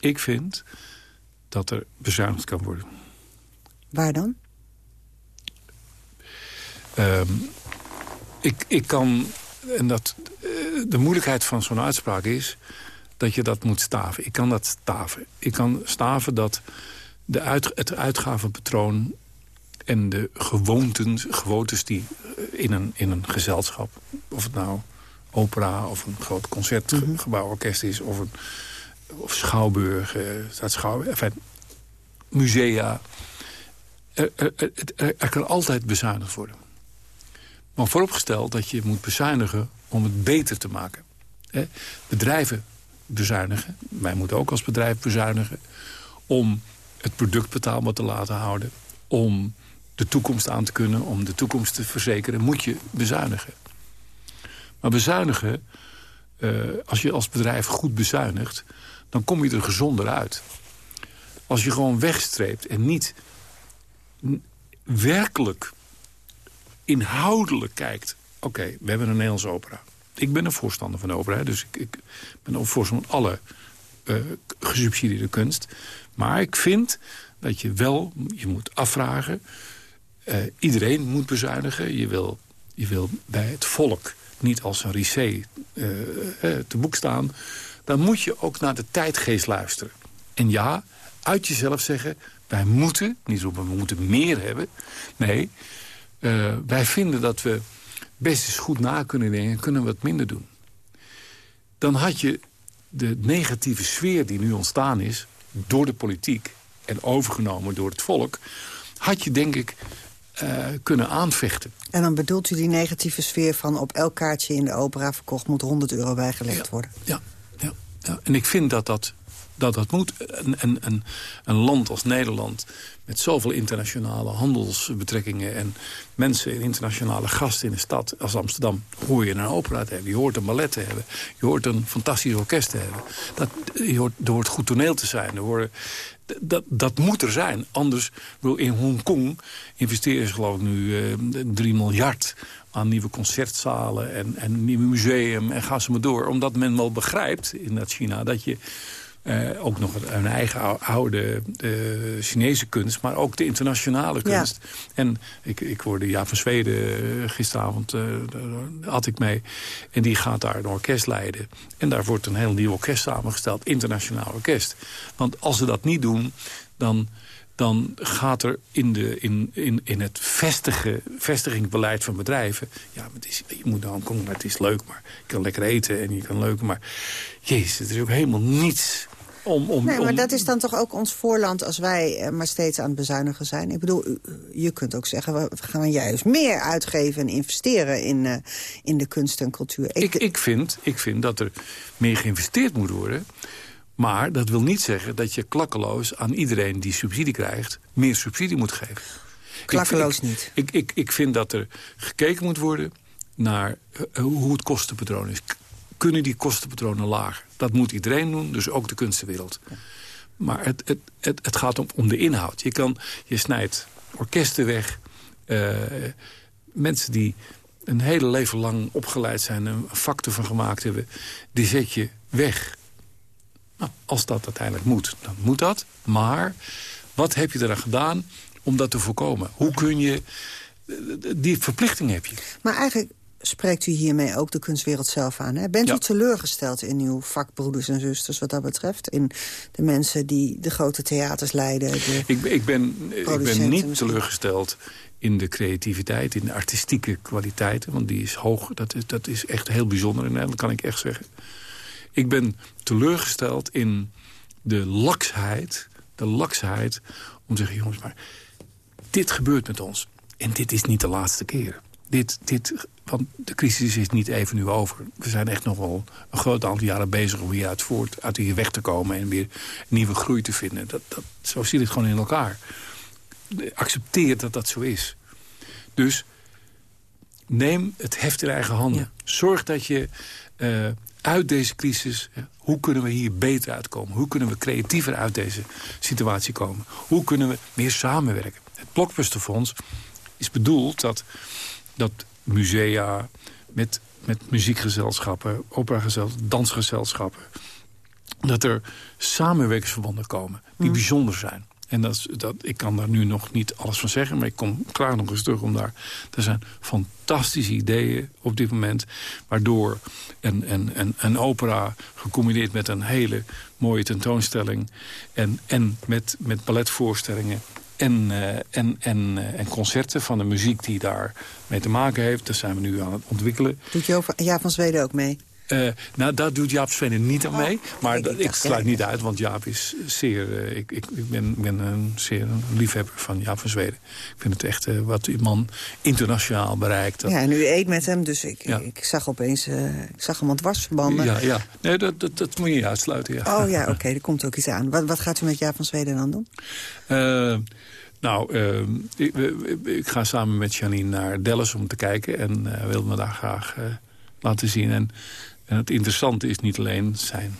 Ik vind dat er bezuinigd kan worden. Waar dan? Ehm, ik, ik kan, en dat, de moeilijkheid van zo'n uitspraak is dat je dat moet staven. Ik kan dat staven. Ik kan staven dat de uit, het uitgavenpatroon en de gewoontes, gewoontes die eh, in een, in een gezelschap... of het nou opera of een groot concertgebouworkest is... of een of schouwburg, eh, enfin, musea... Er, er, er, er- er kan altijd bezuinigd worden. Maar vooropgesteld dat je moet bezuinigen om het beter te maken. Bedrijven bezuinigen. Wij moeten ook als bedrijf bezuinigen. Om het product betaalbaar te laten houden. Om de toekomst aan te kunnen. Om de toekomst te verzekeren. Moet je bezuinigen. Maar bezuinigen. eh, als je als bedrijf goed bezuinigt. Dan kom je er gezonder uit. Als je gewoon wegstreept en niet werkelijk inhoudelijk kijkt... oké, we hebben een Nederlandse opera. Ik ben een voorstander van de hè, dus ik, ik ben ook voorstander van alle eh, gesubsidieerde kunst. Maar ik vind dat je wel, je moet afvragen... eh, iedereen moet bezuinigen. Je wil, je wil bij het volk niet als een risé eh, te boek staan. Dan moet je ook naar de tijdgeest luisteren. En ja, uit jezelf zeggen... wij moeten, niet roepen we moeten meer hebben. Nee, wij vinden dat we best eens goed na kunnen denken... kunnen we wat minder doen. Dan had je de negatieve sfeer die nu ontstaan is... door de politiek en overgenomen door het volk... had je denk ik eh, kunnen aanvechten. En dan bedoelt u die negatieve sfeer van... op elk kaartje in de opera verkocht moet 100 euro bijgelegd worden. Ja, ja, ja. En ik vind dat dat, dat, dat moet. Een, een, een, land als Nederland met zoveel internationale handelsbetrekkingen... en mensen, internationale gasten in een stad als Amsterdam... hoor je een opera te hebben, je hoort een ballet te hebben... je hoort een fantastisch orkest te hebben. Dat, je hoort, er hoort goed toneel te zijn. Er dat, dat moet er zijn. Anders, bedoel, in Hongkong investeren ze geloof ik nu eh 3 miljard aan nieuwe concertzalen en, en nieuw museum en ga ze maar door. Omdat men wel begrijpt in dat China dat je eh, ook nog een eigen ou- oude eh, Chinese kunst, maar ook de internationale Ja. kunst. En ik, ik hoorde Jaap van Zweden eh, gisteravond, had ik mee. En die gaat daar een orkest leiden. En daar wordt een heel nieuw orkest samengesteld, internationaal orkest. Want als ze dat niet doen, dan dan gaat er in, de, in, in, in het vestigen, vestigingsbeleid van bedrijven... ja, het is, je moet naar Hongkong, maar het is leuk, maar je kan lekker eten en je kan leuk... maar jezus, het is ook helemaal niets om... om Nee, maar om- dat is dan toch ook ons voorland als wij eh, maar steeds aan het bezuinigen zijn. Ik bedoel, je kunt ook zeggen, we gaan juist meer uitgeven en investeren in, eh, in de kunst en cultuur. Ik, ik, vind, ik vind dat er meer geïnvesteerd moet worden... Maar dat wil niet zeggen dat je klakkeloos aan iedereen die subsidie krijgt... meer subsidie moet geven. Klakkeloos ik, niet. Ik, ik, ik vind dat er gekeken moet worden naar eh, hoe het kostenpatroon is. Kunnen die kostenpatronen lager? Dat moet iedereen doen, dus ook de kunstenwereld. Maar het, het, het, het gaat om, om de inhoud. Je, kan, je snijdt orkesten weg. Uh, mensen die een hele leven lang opgeleid zijn... een vak ervan gemaakt hebben, die zet je weg. Nou, als dat uiteindelijk moet, dan moet dat. Maar wat heb je eraan gedaan om dat te voorkomen? Hoe kun je... Die verplichting heb je. Maar eigenlijk spreekt u hiermee ook de kunstwereld zelf aan. Hè? Bent u teleurgesteld in uw vakbroeders en zusters wat dat betreft? In de mensen die de grote theaters leiden? De ik, ik, ben, ik ben niet teleurgesteld in de creativiteit, in de artistieke kwaliteiten. Want die is hoog, dat is, dat is echt heel bijzonder in Nederland, kan ik echt zeggen. Ik ben teleurgesteld in de laksheid, de laksheid om te zeggen... jongens, maar dit gebeurt met ons. En dit is niet de laatste keer. Dit, dit, want de crisis is niet even nu over. We zijn echt nog wel een groot aantal jaren bezig om hier uit, voort, uit hier weg te komen... en weer nieuwe groei te vinden. Dat, dat, zo zit het gewoon in elkaar. Accepteer dat dat zo is. Dus neem het heft in eigen handen. Zorg dat je uh, uit deze crisis... hoe kunnen we hier beter uitkomen? Hoe kunnen we creatiever uit deze situatie komen? Hoe kunnen we meer samenwerken? Het Blockbusterfonds is bedoeld dat, dat musea met, met muziekgezelschappen... operagezelschappen, dansgezelschappen... dat er samenwerkingsverbanden komen die mm. bijzonder zijn. En dat, dat, ik kan daar nu nog niet alles van zeggen, maar ik kom klaar nog eens terug om daar... Er zijn fantastische ideeën op dit moment, waardoor een, een, een, een opera gecombineerd met een hele mooie tentoonstelling... en, en met, met balletvoorstellingen en, uh, en, en, uh, en concerten van de muziek die daar mee te maken heeft. Dat zijn we nu aan het ontwikkelen. Doet Jaap van Zweden ook mee? Uh, nou, daar doet Jaap Svenen niet aan mee. Oh, maar ik, sluit niet uit, want Jaap is zeer... Uh, ik, ik, ik ben, ben, een zeer liefhebber van Jaap van Zweden. Ik vind het echt uh, wat die man internationaal bereikt. Ja, en u eet met hem, dus ik, ik zag opeens... ik zag hem aan dwarsverbanden. Ja, ja. Nee, dat, dat, dat moet je niet uitsluiten, ja. Oh ja, <laughs> oké, er komt ook iets aan. Wat, wat gaat u met Jaap van Zweden dan doen? Nou, ik, ik, ga samen met Janine naar Dallas om te kijken. En uh, wil me daar graag uh, laten zien. En en het interessante is niet alleen zijn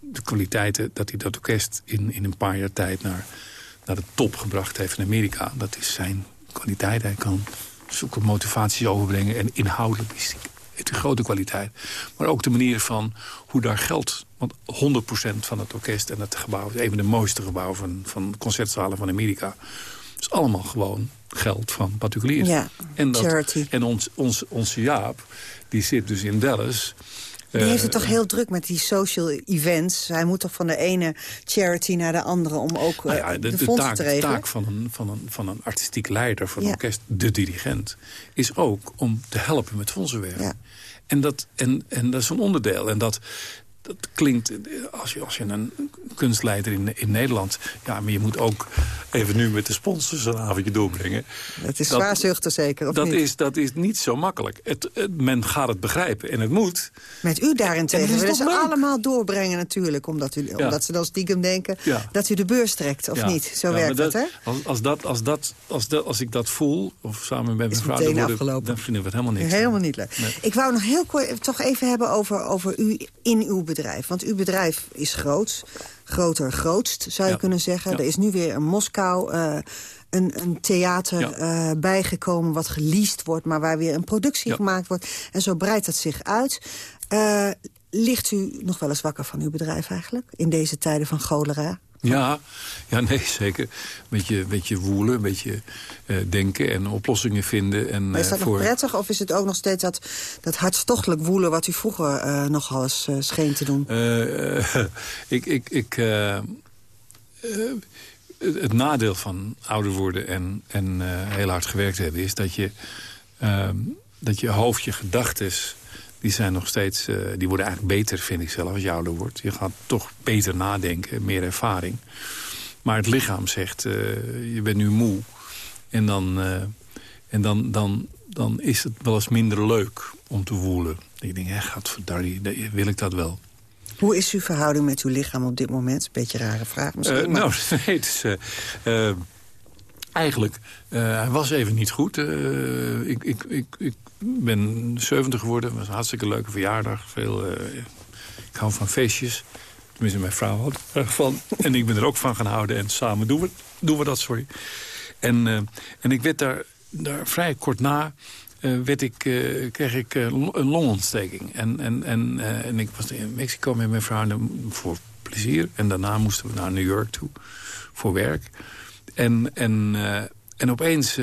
de kwaliteiten... dat hij dat orkest in, in een paar jaar tijd naar, naar de top gebracht heeft in Amerika. Dat is zijn kwaliteit. Hij kan zulke motivaties overbrengen. En inhoudelijk is hij, hij grote kwaliteit. Maar ook de manier van hoe daar geld... Want 100% van het orkest en het gebouw... is een van de mooiste gebouwen van, van concertzalen van Amerika. is allemaal gewoon geld van particuliers. Ja, en dat, charity. En ons, ons, onze Jaap, die zit dus in Dallas... Die heeft het toch eh, heel druk met die social events. Hij moet toch van de ene charity naar de andere om ook nou ja, de, de, de, taak, te regelen? De taak van een, van, een, van een artistiek leider van een orkest, de dirigent... is ook om te helpen met fondsenwerk. Ja. En, dat, en, en dat is een onderdeel. En dat, dat klinkt, als je, als je een kunstleider in, in Nederland... ja, maar je moet ook even nu met de sponsors een avondje doorbrengen. Het is zwaarzuchtig zeker, of dat niet? Is, dat is niet zo makkelijk. Het, men gaat het begrijpen en het moet. Met u daarentegen willen ze allemaal doorbrengen natuurlijk... omdat, u, omdat ze dan stiekem denken dat u de beurs trekt, of niet? Zo werkt dat, hè? Als, als, dat, als, dat, als, dat, als ik dat voel, of samen met mijn vrouw... Dan, dan vinden we het helemaal niks. Helemaal niet leuk. Ik wou nog heel kort toch even hebben over, over u in uw bedrijf bedrijf? Want uw bedrijf is groot. Groter grootst, zou je kunnen zeggen. Er is nu weer in Moskou... Uh, een, een, theater uh, bijgekomen wat geleased wordt... maar waar weer een productie gemaakt wordt. En zo breidt het zich uit. Uh, ligt u nog wel eens wakker van uw bedrijf eigenlijk? In deze tijden van cholera? Ja, ja nee, <laughs> zeker. Een beetje, beetje woelen, een beetje uh, denken en oplossingen vinden. En, maar is dat uh, nog prettig of is het ook nog steeds dat, dat hartstochtelijk woelen... wat u vroeger uh, nogal eens scheen te doen? <laughs> ik... ik, ik het nadeel van ouder worden en, en heel hard gewerkt hebben... is dat je, ehm, dat je hoofd, je gedachtes die zijn nog steeds, uh, die worden eigenlijk beter, vind ik zelf, als je ouder wordt. Je gaat toch beter nadenken, meer ervaring. Maar het lichaam zegt, uh, je bent nu moe. En dan, uh, en dan, dan, dan is het wel eens minder leuk om te woelen. Ik denk, hè, gadverdarrie, wil ik dat wel. Hoe is uw verhouding met uw lichaam op dit moment? Beetje rare vraag misschien. Nou, <laughs> nee, het is... Eigenlijk, uh, hij was even niet goed. Uh, ik, ik, ik, ik ben 70 geworden. Het was een hartstikke leuke verjaardag. Veel, uh, ik hou van feestjes. Tenminste, mijn vrouw houdt ervan. <laughs> En ik ben er ook van gaan houden. En samen doen we, doen we dat, sorry. En, en ik werd daar, daar vrij kort na... Werd ik, kreeg ik een longontsteking. En, en, en, en ik was in Mexico met mijn vrouw voor plezier. En daarna moesten we naar New York toe voor werk. En, en, en opeens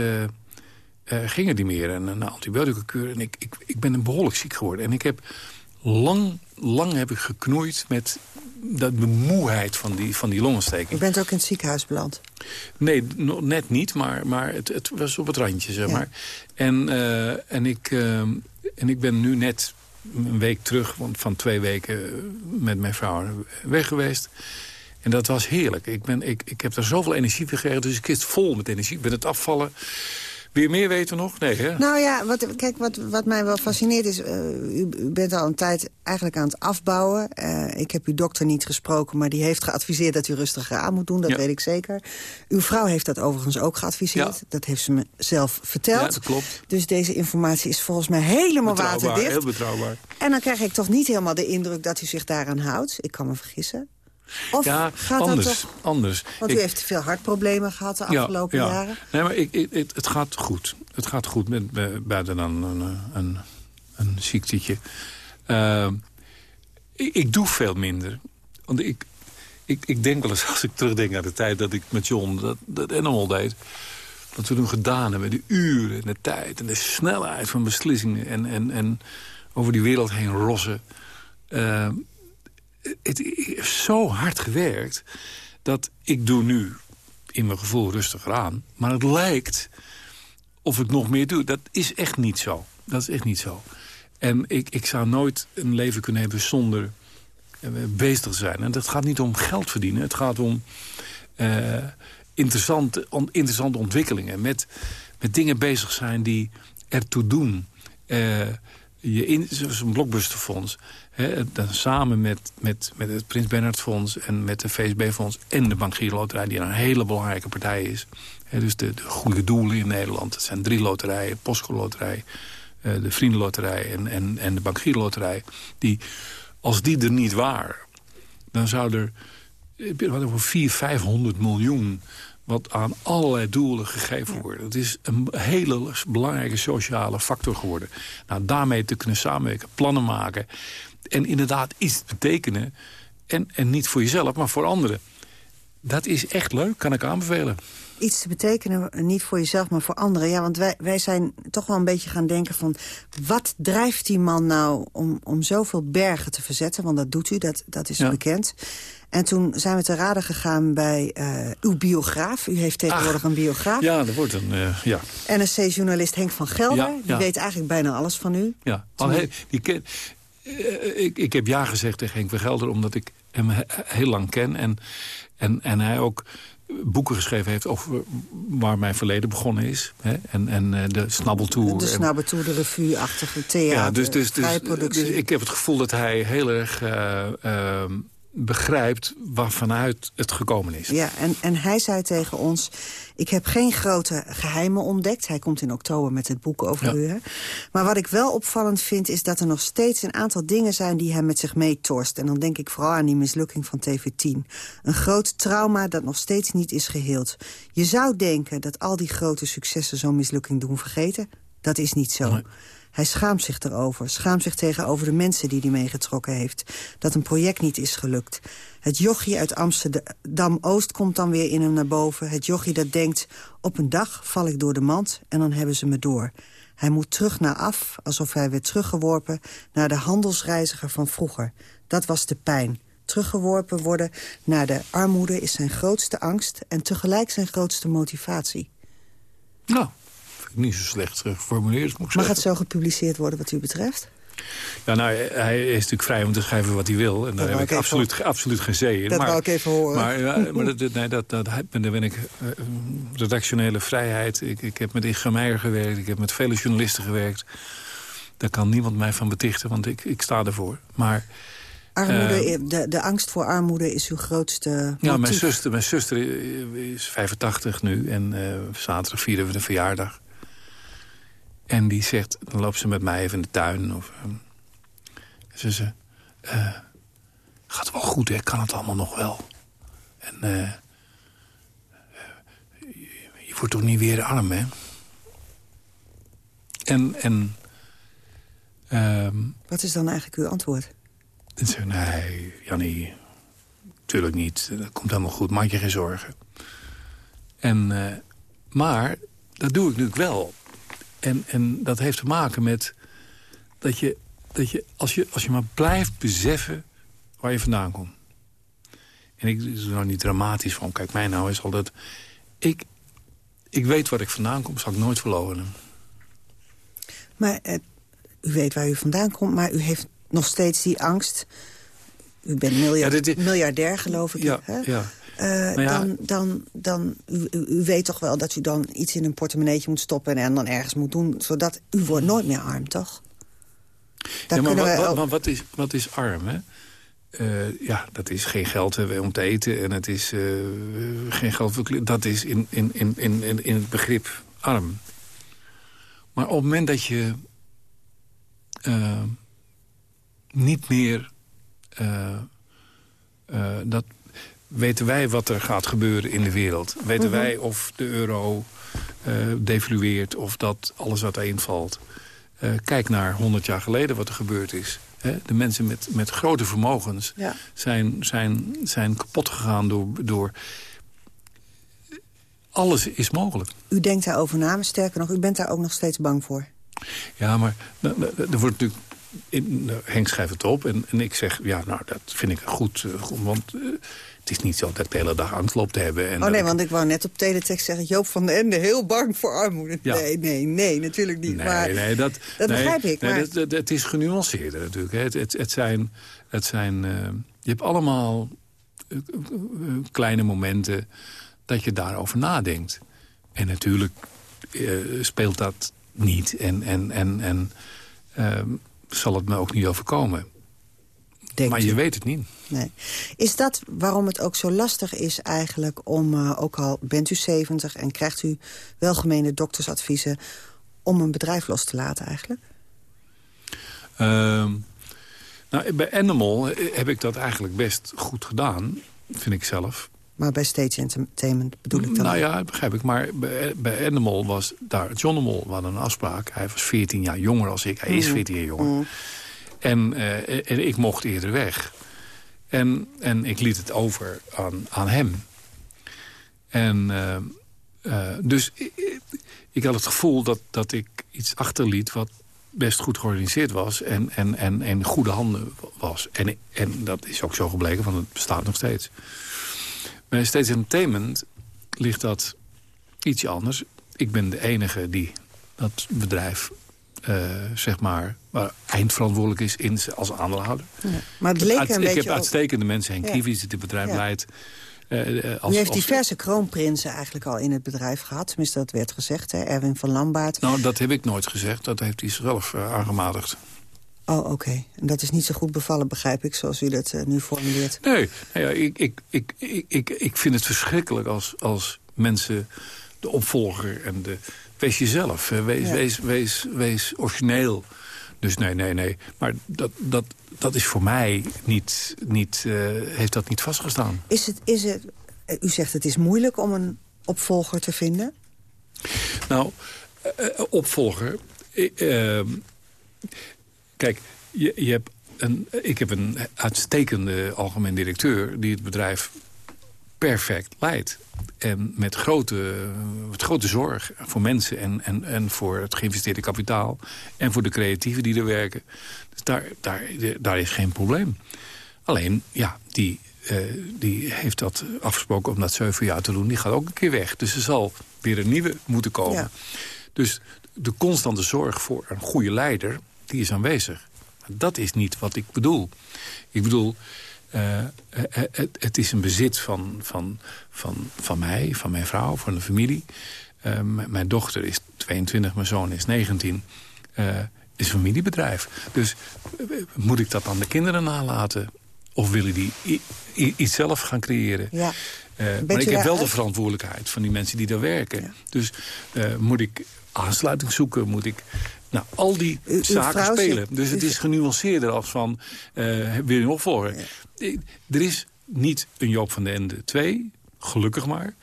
ging het niet meer. En een antibiotica kuur. En ik, ik, ik ben behoorlijk ziek geworden. En ik heb lang, lang heb ik geknoeid met de, de moeheid van die, van die longontsteking. Je bent ook in het ziekenhuis beland? Nee, net niet, maar, maar het, het was op het randje, zeg maar. En, uh, en, ik, uh, en ik ben nu net een week terug, want van twee weken met mijn vrouw weg geweest. En dat was heerlijk. Ik, ben, ik, ik heb er zoveel energie voor gekregen, dus ik zit vol met energie. Ik ben het afvallen. Weer meer weten nog? Nee, hè? Nou ja, wat, kijk, wat, wat mij wel fascineert is... Uh, u, u, bent al een tijd eigenlijk aan het afbouwen. Uh, ik heb uw dokter niet gesproken, maar die heeft geadviseerd... dat u rustiger aan moet doen, dat Ja. weet ik zeker. Uw vrouw heeft dat overigens ook geadviseerd. Ja. Dat heeft ze me zelf verteld. Ja, dat klopt. Dus deze informatie is volgens mij helemaal waterdicht. heel betrouwbaar. En dan krijg ik toch niet helemaal de indruk dat u zich daaraan houdt. Ik kan me vergissen. Of ja, gaat anders. dat toch... anders. Want u Ik- heeft veel hartproblemen gehad de afgelopen ja, jaren. Nee, maar ik, ik- het, gaat goed. Het gaat goed, met, buiten dan een, een, een, een ziektetje. Eh, ik, ik doe veel minder. Want ik, ik, ik denk wel eens, <laughs> als ik terugdenk aan de tijd dat ik met John dat, dat Animal deed... wat we toen gedaan hebben, de uren en de tijd... en de snelheid van beslissingen en, en, en over die wereld heen rossen... Eh, het heb zo hard gewerkt dat ik doe nu in mijn gevoel rustiger aan. Maar het lijkt of ik nog meer doe. Dat is echt niet zo. Dat is echt niet zo. En ik, ik zou nooit een leven kunnen hebben zonder eh, bezig te zijn. En dat gaat niet om geld verdienen. Het gaat om eh, interessante, interessante ontwikkelingen. Met, met dingen bezig zijn die ertoe doen. Eh, je in, een blockbusterfonds. Dan samen met, met, met het Prins Bernhard Fonds en met de VSB-fonds... en de Bank Loterij, die een hele belangrijke partij is. Dus de, de goede doelen in Nederland. Het zijn drie loterijen, Postcode Loterij... eh, de Vriendenloterij en, en, en de Bank Loterij. Die, als die er niet waren, dan zou er wat over 400, 500 miljoen wat aan allerlei doelen gegeven worden. Het is een hele belangrijke sociale factor geworden. Nou, daarmee te kunnen samenwerken, plannen maken... en inderdaad iets betekenen. En, en niet voor jezelf, maar voor anderen. Dat is echt leuk, kan ik aanbevelen. iets te betekenen, niet voor jezelf, maar voor anderen. Ja, want wij, wij zijn toch wel een beetje gaan denken van... wat drijft die man nou om, om zoveel bergen te verzetten? Want dat doet u, dat, dat is Ja. bekend. En toen zijn we te raden gegaan bij eh, uw biograaf. U heeft tegenwoordig een biograaf. Ja, dat wordt een... eh, ja, NSC-journalist Henk van Gelder. Ja, Die weet eigenlijk bijna alles van u. ja. Al die eh, ik, ik heb ja gezegd tegen Henk van Gelder... omdat ik hem he- heel lang ken. En, en, en hij ook boeken geschreven heeft over waar mijn verleden begonnen is. Hè? En, en eh, de Snabbeltour. De Snabbetour, de revue-achtige theater, ja, dus, dus, dus, dus ik heb het gevoel dat hij heel erg eh, eh, begrijpt waarvanuit het gekomen is. Ja, en, en hij zei tegen ons... ik heb geen grote geheimen ontdekt. Hij komt in oktober met het boek over Ja. Maar wat ik wel opvallend vind... is dat er nog steeds een aantal dingen zijn die hij met zich meetorst. En dan denk ik vooral aan die mislukking van TV10. Een groot trauma dat nog steeds niet is geheeld. Je zou denken dat al die grote successen zo'n mislukking doen vergeten. Dat is niet zo. Hij schaamt zich erover. Schaamt zich tegenover de mensen die hij meegetrokken heeft. Dat een project niet is gelukt. Het jochie uit Amsterdam-Oost komt dan weer in hem naar boven. Het jochie dat denkt, op een dag val ik door de mand en dan hebben ze me door. Hij moet terug naar af, alsof hij werd teruggeworpen... naar de handelsreiziger van vroeger. Dat was de pijn. Teruggeworpen worden naar de armoede is zijn grootste angst... en tegelijk zijn grootste motivatie. Nou, vind ik niet zo slecht eh, geformuleerd, moet ik Mag zeggen. het zo gepubliceerd worden wat u betreft? Ja, nou, hij is natuurlijk vrij om te schrijven wat hij wil. En daar heb ik absoluut, absoluut geen zee in. Dat maar, wou ik even horen. Maar, <laughs> maar dat, nee, dat, dat, daar ben ik eh, redactionele vrijheid. Ik, ik heb met Inge Meijer gewerkt. Ik heb met vele journalisten gewerkt. Daar kan niemand mij van betichten, want ik, ik sta ervoor. Maar Armoede, Eh, de, de angst voor armoede is uw grootste ja, mijn zuster, mijn zuster is 85 nu. En zaterdag vieren we de verjaardag. En die zegt, dan loopt ze met mij even in de tuin. Of, ehm, ze zegt, eh, gaat wel goed, hè? Kan het allemaal nog wel? En eh, je, je wordt toch niet weer arm, hè? En... en ehm, Wat is dan eigenlijk uw antwoord? En zei, nee, Jannie, tuurlijk niet. Dat komt helemaal goed, maak je geen zorgen. En, eh, maar dat doe ik natuurlijk wel. En, en dat heeft te maken met dat je, dat je, als je, als je maar blijft beseffen waar je vandaan komt. En ik is er nou niet dramatisch van. Kijk, mij nou is al dat... Ik, ik weet waar ik vandaan kom, zal ik nooit verloren. Maar eh, u weet waar u vandaan komt, maar u heeft nog steeds die angst. U bent miljard, Ja, miljardair, geloof ik. Ja, hè? ja. Eh, ja- Dan, dan, dan u, u- weet toch wel dat u dan iets in een portemonneetje moet stoppen... en dan ergens moet doen, zodat u wordt nooit meer arm, toch? Ja, maar wat, wat, maar wat, is, wat is arm, hè? Eh, ja, dat is geen geld hebben om te eten en het is eh, geen geld voor Dat is in, in, in, in, in- in het begrip arm. Maar op het moment dat je niet meer... dat weten wij wat er gaat gebeuren in de wereld. Weten Mhm. wij of de euro eh devalueert of dat alles uiteenvalt. Eh, kijk naar 100 jaar geleden wat er gebeurd is. Hè? De mensen met, met grote vermogens Ja. zijn, zijn, zijn kapot gegaan door, door... Alles is mogelijk. U denkt daarover na, maar sterker nog, u bent daar ook nog steeds bang voor. Ja, maar er wordt natuurlijk... In, nou, Henk schrijft het op en, en ik zeg, ja, nou, dat vind ik goed. eh, want het is niet zo dat ik de hele dag angst loop te hebben. En oh nee, ik- want ik wou net op teletext zeggen... Joop van den Ende heel bang voor armoede. Ja. Nee, nee, nee, natuurlijk niet. Nee, maar nee, dat, dat nee, begrijp ik, nee, maar- dat, dat- het is genuanceerder natuurlijk. Het, het, het zijn, het zijn, eh, je hebt allemaal eh, eh, kleine momenten dat je daarover nadenkt. En natuurlijk speelt dat niet. En, en, en, en ehm, zal het me ook niet overkomen. Maar je weet het niet. Nee. Is dat waarom het ook zo lastig is eigenlijk om, eh, ook al bent u 70... en krijgt u welgemeende doktersadviezen... om een bedrijf los te laten eigenlijk? Ehm, nou, bij Animal heb ik dat eigenlijk best goed gedaan, vind ik zelf. Maar bij Stage Entertainment bedoel ik dan? Nou ja, begrijp ik. Maar bij, bij Animal was daar John. We hadden een afspraak. Hij was 14 jaar jonger als ik. Hij is Mhm. 14 jaar jonger. En, eh, en ik mocht eerder weg. En, en ik liet het over aan, aan hem. En eh, eh, dus ik, ik had het gevoel dat, dat ik iets achterliet... wat best goed georganiseerd was en, en, en, en goede handen was. En, en dat is ook zo gebleken, want het bestaat nog steeds. Bij States Entertainment ligt dat ietsje anders. Ik ben de enige die dat bedrijf, eh, zeg maar, waar eindverantwoordelijk is in, als aandeelhouder. Ja. Maar het leek een ik beetje heb op- uitstekende mensen. Henk Ja. Die het bedrijf Ja. leidt. eh, eh, als- u heeft als- diverse kroonprinsen eigenlijk al in het bedrijf gehad. Tenminste, dat werd gezegd, hè? Erwin van Lambaard. Nou, dat heb ik nooit gezegd. Dat heeft hij zelf aangematigd. Oh, oké. En dat is niet zo goed bevallen, begrijp ik, zoals u dat nu formuleert. Nee, nou ja, ik, ik, ik, ik, ik, ik vind het verschrikkelijk als, als mensen de opvolger en de... Wees jezelf, wees, Ja. wees, wees, wees origineel. Dus nee, nee, nee. Maar dat, dat, dat is voor mij niet, niet eh, heeft dat niet vastgestaan. Is het, is het, u zegt het is moeilijk om een opvolger te vinden. Nou, eh, eh, opvolger. eh, ehm, kijk, je, je hebt een, ik heb een uitstekende algemeen directeur... die het bedrijf perfect leidt. En met grote, met grote zorg voor mensen en, en, en voor het geïnvesteerde kapitaal... en voor de creatieven die er werken. Dus daar, daar, daar is geen probleem. Alleen, ja, die, eh, die heeft dat afgesproken om dat zeven jaar te doen. Die gaat ook een keer weg. Dus er zal weer een nieuwe moeten komen. Ja. Dus de constante zorg voor een goede leider, die is aanwezig. Dat is niet wat ik bedoel. Ik bedoel, het, het- het is een bezit van, van, van, van mij, van mijn vrouw, van de familie. Eh, mijn dochter is 22, mijn zoon is 19. Eh, is een familiebedrijf. Dus eh, moet ik dat aan de kinderen nalaten? Of willen die iets zelf gaan creëren? Ja. Eh, Bent maar ik heb wel de verantwoordelijkheid van die mensen die daar werken. Dus eh, moet ik aansluiting zoeken? Moet ik... Nou, al die U- uw zaken zit- spelen. Dus het is genuanceerder als van... eh wil je een opvolger? Eh, Er is niet een Joop van den Ende 2, gelukkig maar.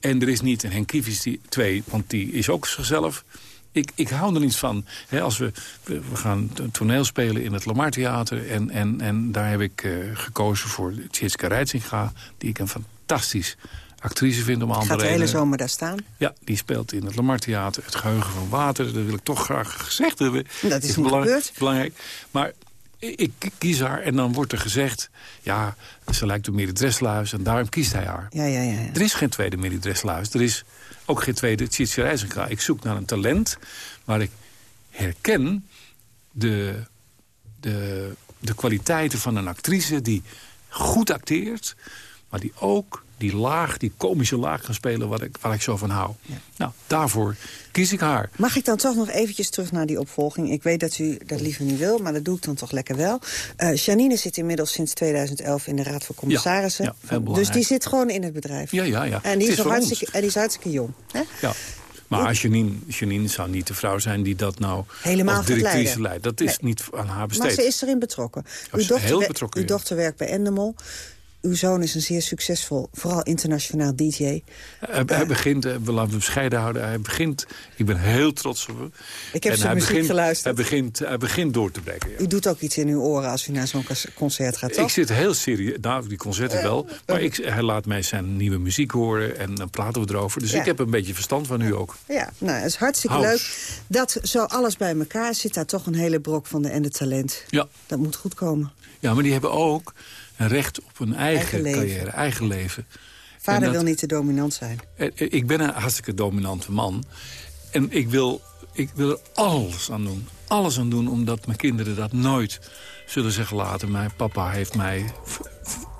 En er is niet een Henk die, twee, want die is ook zichzelf. Ik, ik hou er niet van. als we, we, gaan toneel spelen in het Lamar Theater... en, en, en daar heb ik gekozen voor Tjitska Reitsinga... die ik een fantastisch actrice vind om andere Gaat de hele zomer daar staan? Ja, die speelt in het Lamar Theater. Het geheugen van water, dat wil ik toch graag gezegd hebben. Dat is, is niet gebeurd. Belangrijk. Maar ik kies haar en dan wordt er gezegd... ja, ze lijkt op Miri Dresluis en daarom kiest hij haar. Ja, ja, ja, Er is geen tweede Miri Dresluis. Er is ook geen tweede Tjitsi Reizenga. Ik zoek naar een talent waar ik herken de, de, de kwaliteiten van een actrice... die goed acteert, maar die ook die laag, die komische laag kan spelen waar ik, waar ik zo van hou. Nou, daarvoor kies ik haar. Mag ik dan toch nog eventjes terug naar die opvolging? Ik weet dat u dat liever niet wil, maar dat doe ik dan toch lekker wel. Uh, Janine zit inmiddels sinds 2011 in de Raad van Commissarissen. Ja, dus die zit gewoon in het bedrijf. Ja, ja, ja. En die, is, nog hartstikke, en die is hartstikke jong. Hè? Ja. Maar Janine, Janine zou niet de vrouw zijn die dat nou Helemaal als directrice leidt. Dat is niet aan haar besteed. Maar ze is erin betrokken. Uw dochter, heel betrokken, uw dochter werkt bij Endemol uw zoon is een zeer succesvol, vooral internationaal DJ. Hij, hij begint, eh, we laten hem bescheiden houden, hij begint, ik ben heel trots op hem. Ik heb zijn muziek begint, geluisterd. Hij begint, hij begint door te breken. U doet ook iets in uw oren als u naar zo'n concert gaat, toch? Ik zit heel serieus, nou, die concerten wel, maar ik, hij laat mij zijn nieuwe muziek horen en dan praten we erover. Dus ik heb een beetje verstand van u ook. Ja, nou, het is hartstikke leuk. Dat zo alles bij elkaar zit daar toch een hele brok van de en de talent. Ja. Dat moet goed komen. Ja, maar die hebben ook een recht op een eigen, carrière, eigen leven. Vader wil niet te dominant zijn. Ik ben een hartstikke dominante man. En ik wil, ik wil er alles aan doen. Alles aan doen, omdat mijn kinderen dat nooit zullen zeggen later. Mijn papa heeft mij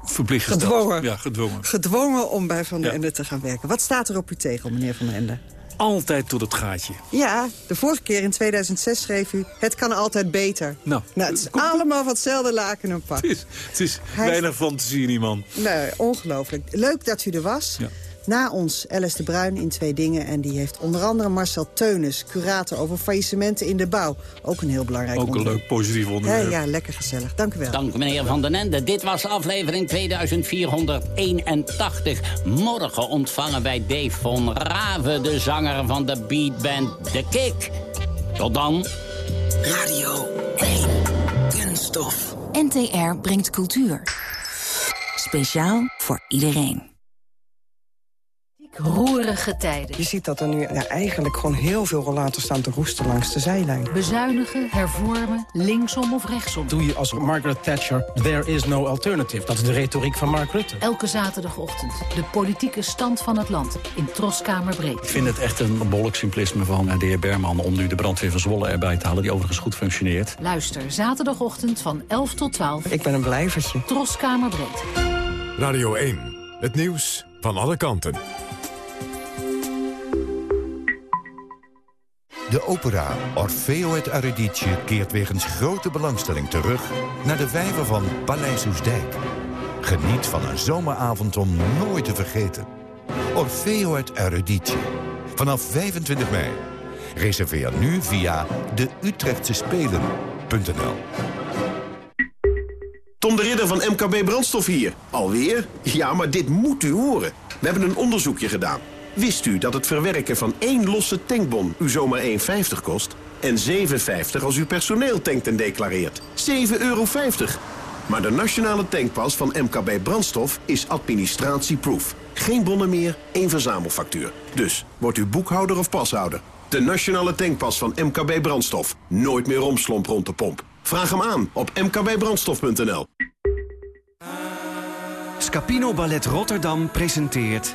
verplicht gesteld. Gedwongen. Ja, gedwongen. Gedwongen om bij Van der Ende te gaan werken. Wat staat er op uw tegel, meneer Van der Ende? Altijd tot het gaatje. Ja, de vorige keer in 2006 schreef u... het kan altijd beter. Nou, nou het is allemaal van hetzelfde laken en pak. Het is, het is weinig fantasie in die man. Nee, ongelooflijk. Leuk dat u er was. Ja. Na ons Alice de Bruin in Twee Dingen. En die heeft onder andere Marcel Teunis, curator over faillissementen in de bouw. Ook een heel belangrijk Ook een leuk positief onderwerp. Ja, ja, lekker gezellig. Dank u wel. Dank meneer Van den Ende. Dit was aflevering 2481. Morgen ontvangen wij Dave von Rave, de zanger van de beatband The Kick. Tot dan. Radio 1. Kunststof. NTR brengt cultuur. Speciaal voor iedereen. Roerige tijden. Je ziet dat er nu ja, eigenlijk gewoon heel veel rollator staan te roesten langs de zijlijn. Bezuinigen, hervormen, linksom of rechtsom. Doe je als Margaret Thatcher, there is no alternative. Dat is de retoriek van Mark Rutte. Elke zaterdagochtend de politieke stand van het land in Troskamer Breed. Ik vind het echt een behoorlijk simplisme van de heer Berman... om nu de brandweer van Zwolle erbij te halen, die overigens goed functioneert. Luister zaterdagochtend van 11 tot 12. Ik ben een blijvertje. Troskamer Breed. Radio 1, het nieuws van alle kanten. De opera Orfeo het Eurydice keert wegens grote belangstelling terug... naar de vijver van Paleis Oesdijk. Geniet van een zomeravond om nooit te vergeten. Orfeo het Eurydice. Vanaf 25 mei. Reserveer nu via de Utrechtse Spelen.nl. Tom de Ridder van MKB Brandstof hier. Alweer? Ja, maar dit moet u horen. We hebben een onderzoekje gedaan. Wist u dat het verwerken van één losse tankbon u zomaar 1,50 kost? En 7,50 als u personeel tankt en declareert. 7,50 euro. Maar de nationale tankpas van MKB Brandstof is administratieproof. Geen bonnen meer, één verzamelfactuur. Dus, wordt u boekhouder of pashouder? De nationale tankpas van MKB Brandstof. Nooit meer romslomp rond de pomp. Vraag hem aan op mkbbrandstof.nl. Scapino Ballet Rotterdam presenteert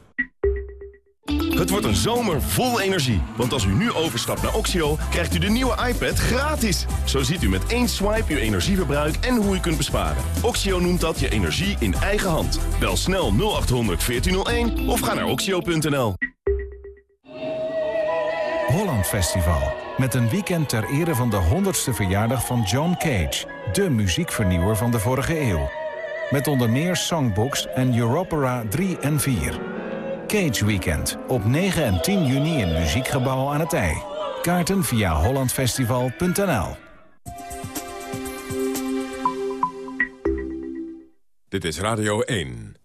Het wordt een zomer vol energie. Want als u nu overstapt naar Oxio, krijgt u de nieuwe iPad gratis. Zo ziet u met één swipe uw energieverbruik en hoe u kunt besparen. Oxio noemt dat je energie in eigen hand. Bel snel 0800 1401 of ga naar oxio.nl. Holland Festival. Met een weekend ter ere van de 100ste verjaardag van John Cage. De muziekvernieuwer van de vorige eeuw. Met onder meer songbooks en Europera 3 en 4. Cage Weekend op 9 en 10 juni in Muziekgebouw aan het IJ. Kaarten via hollandfestival.nl Dit is Radio 1.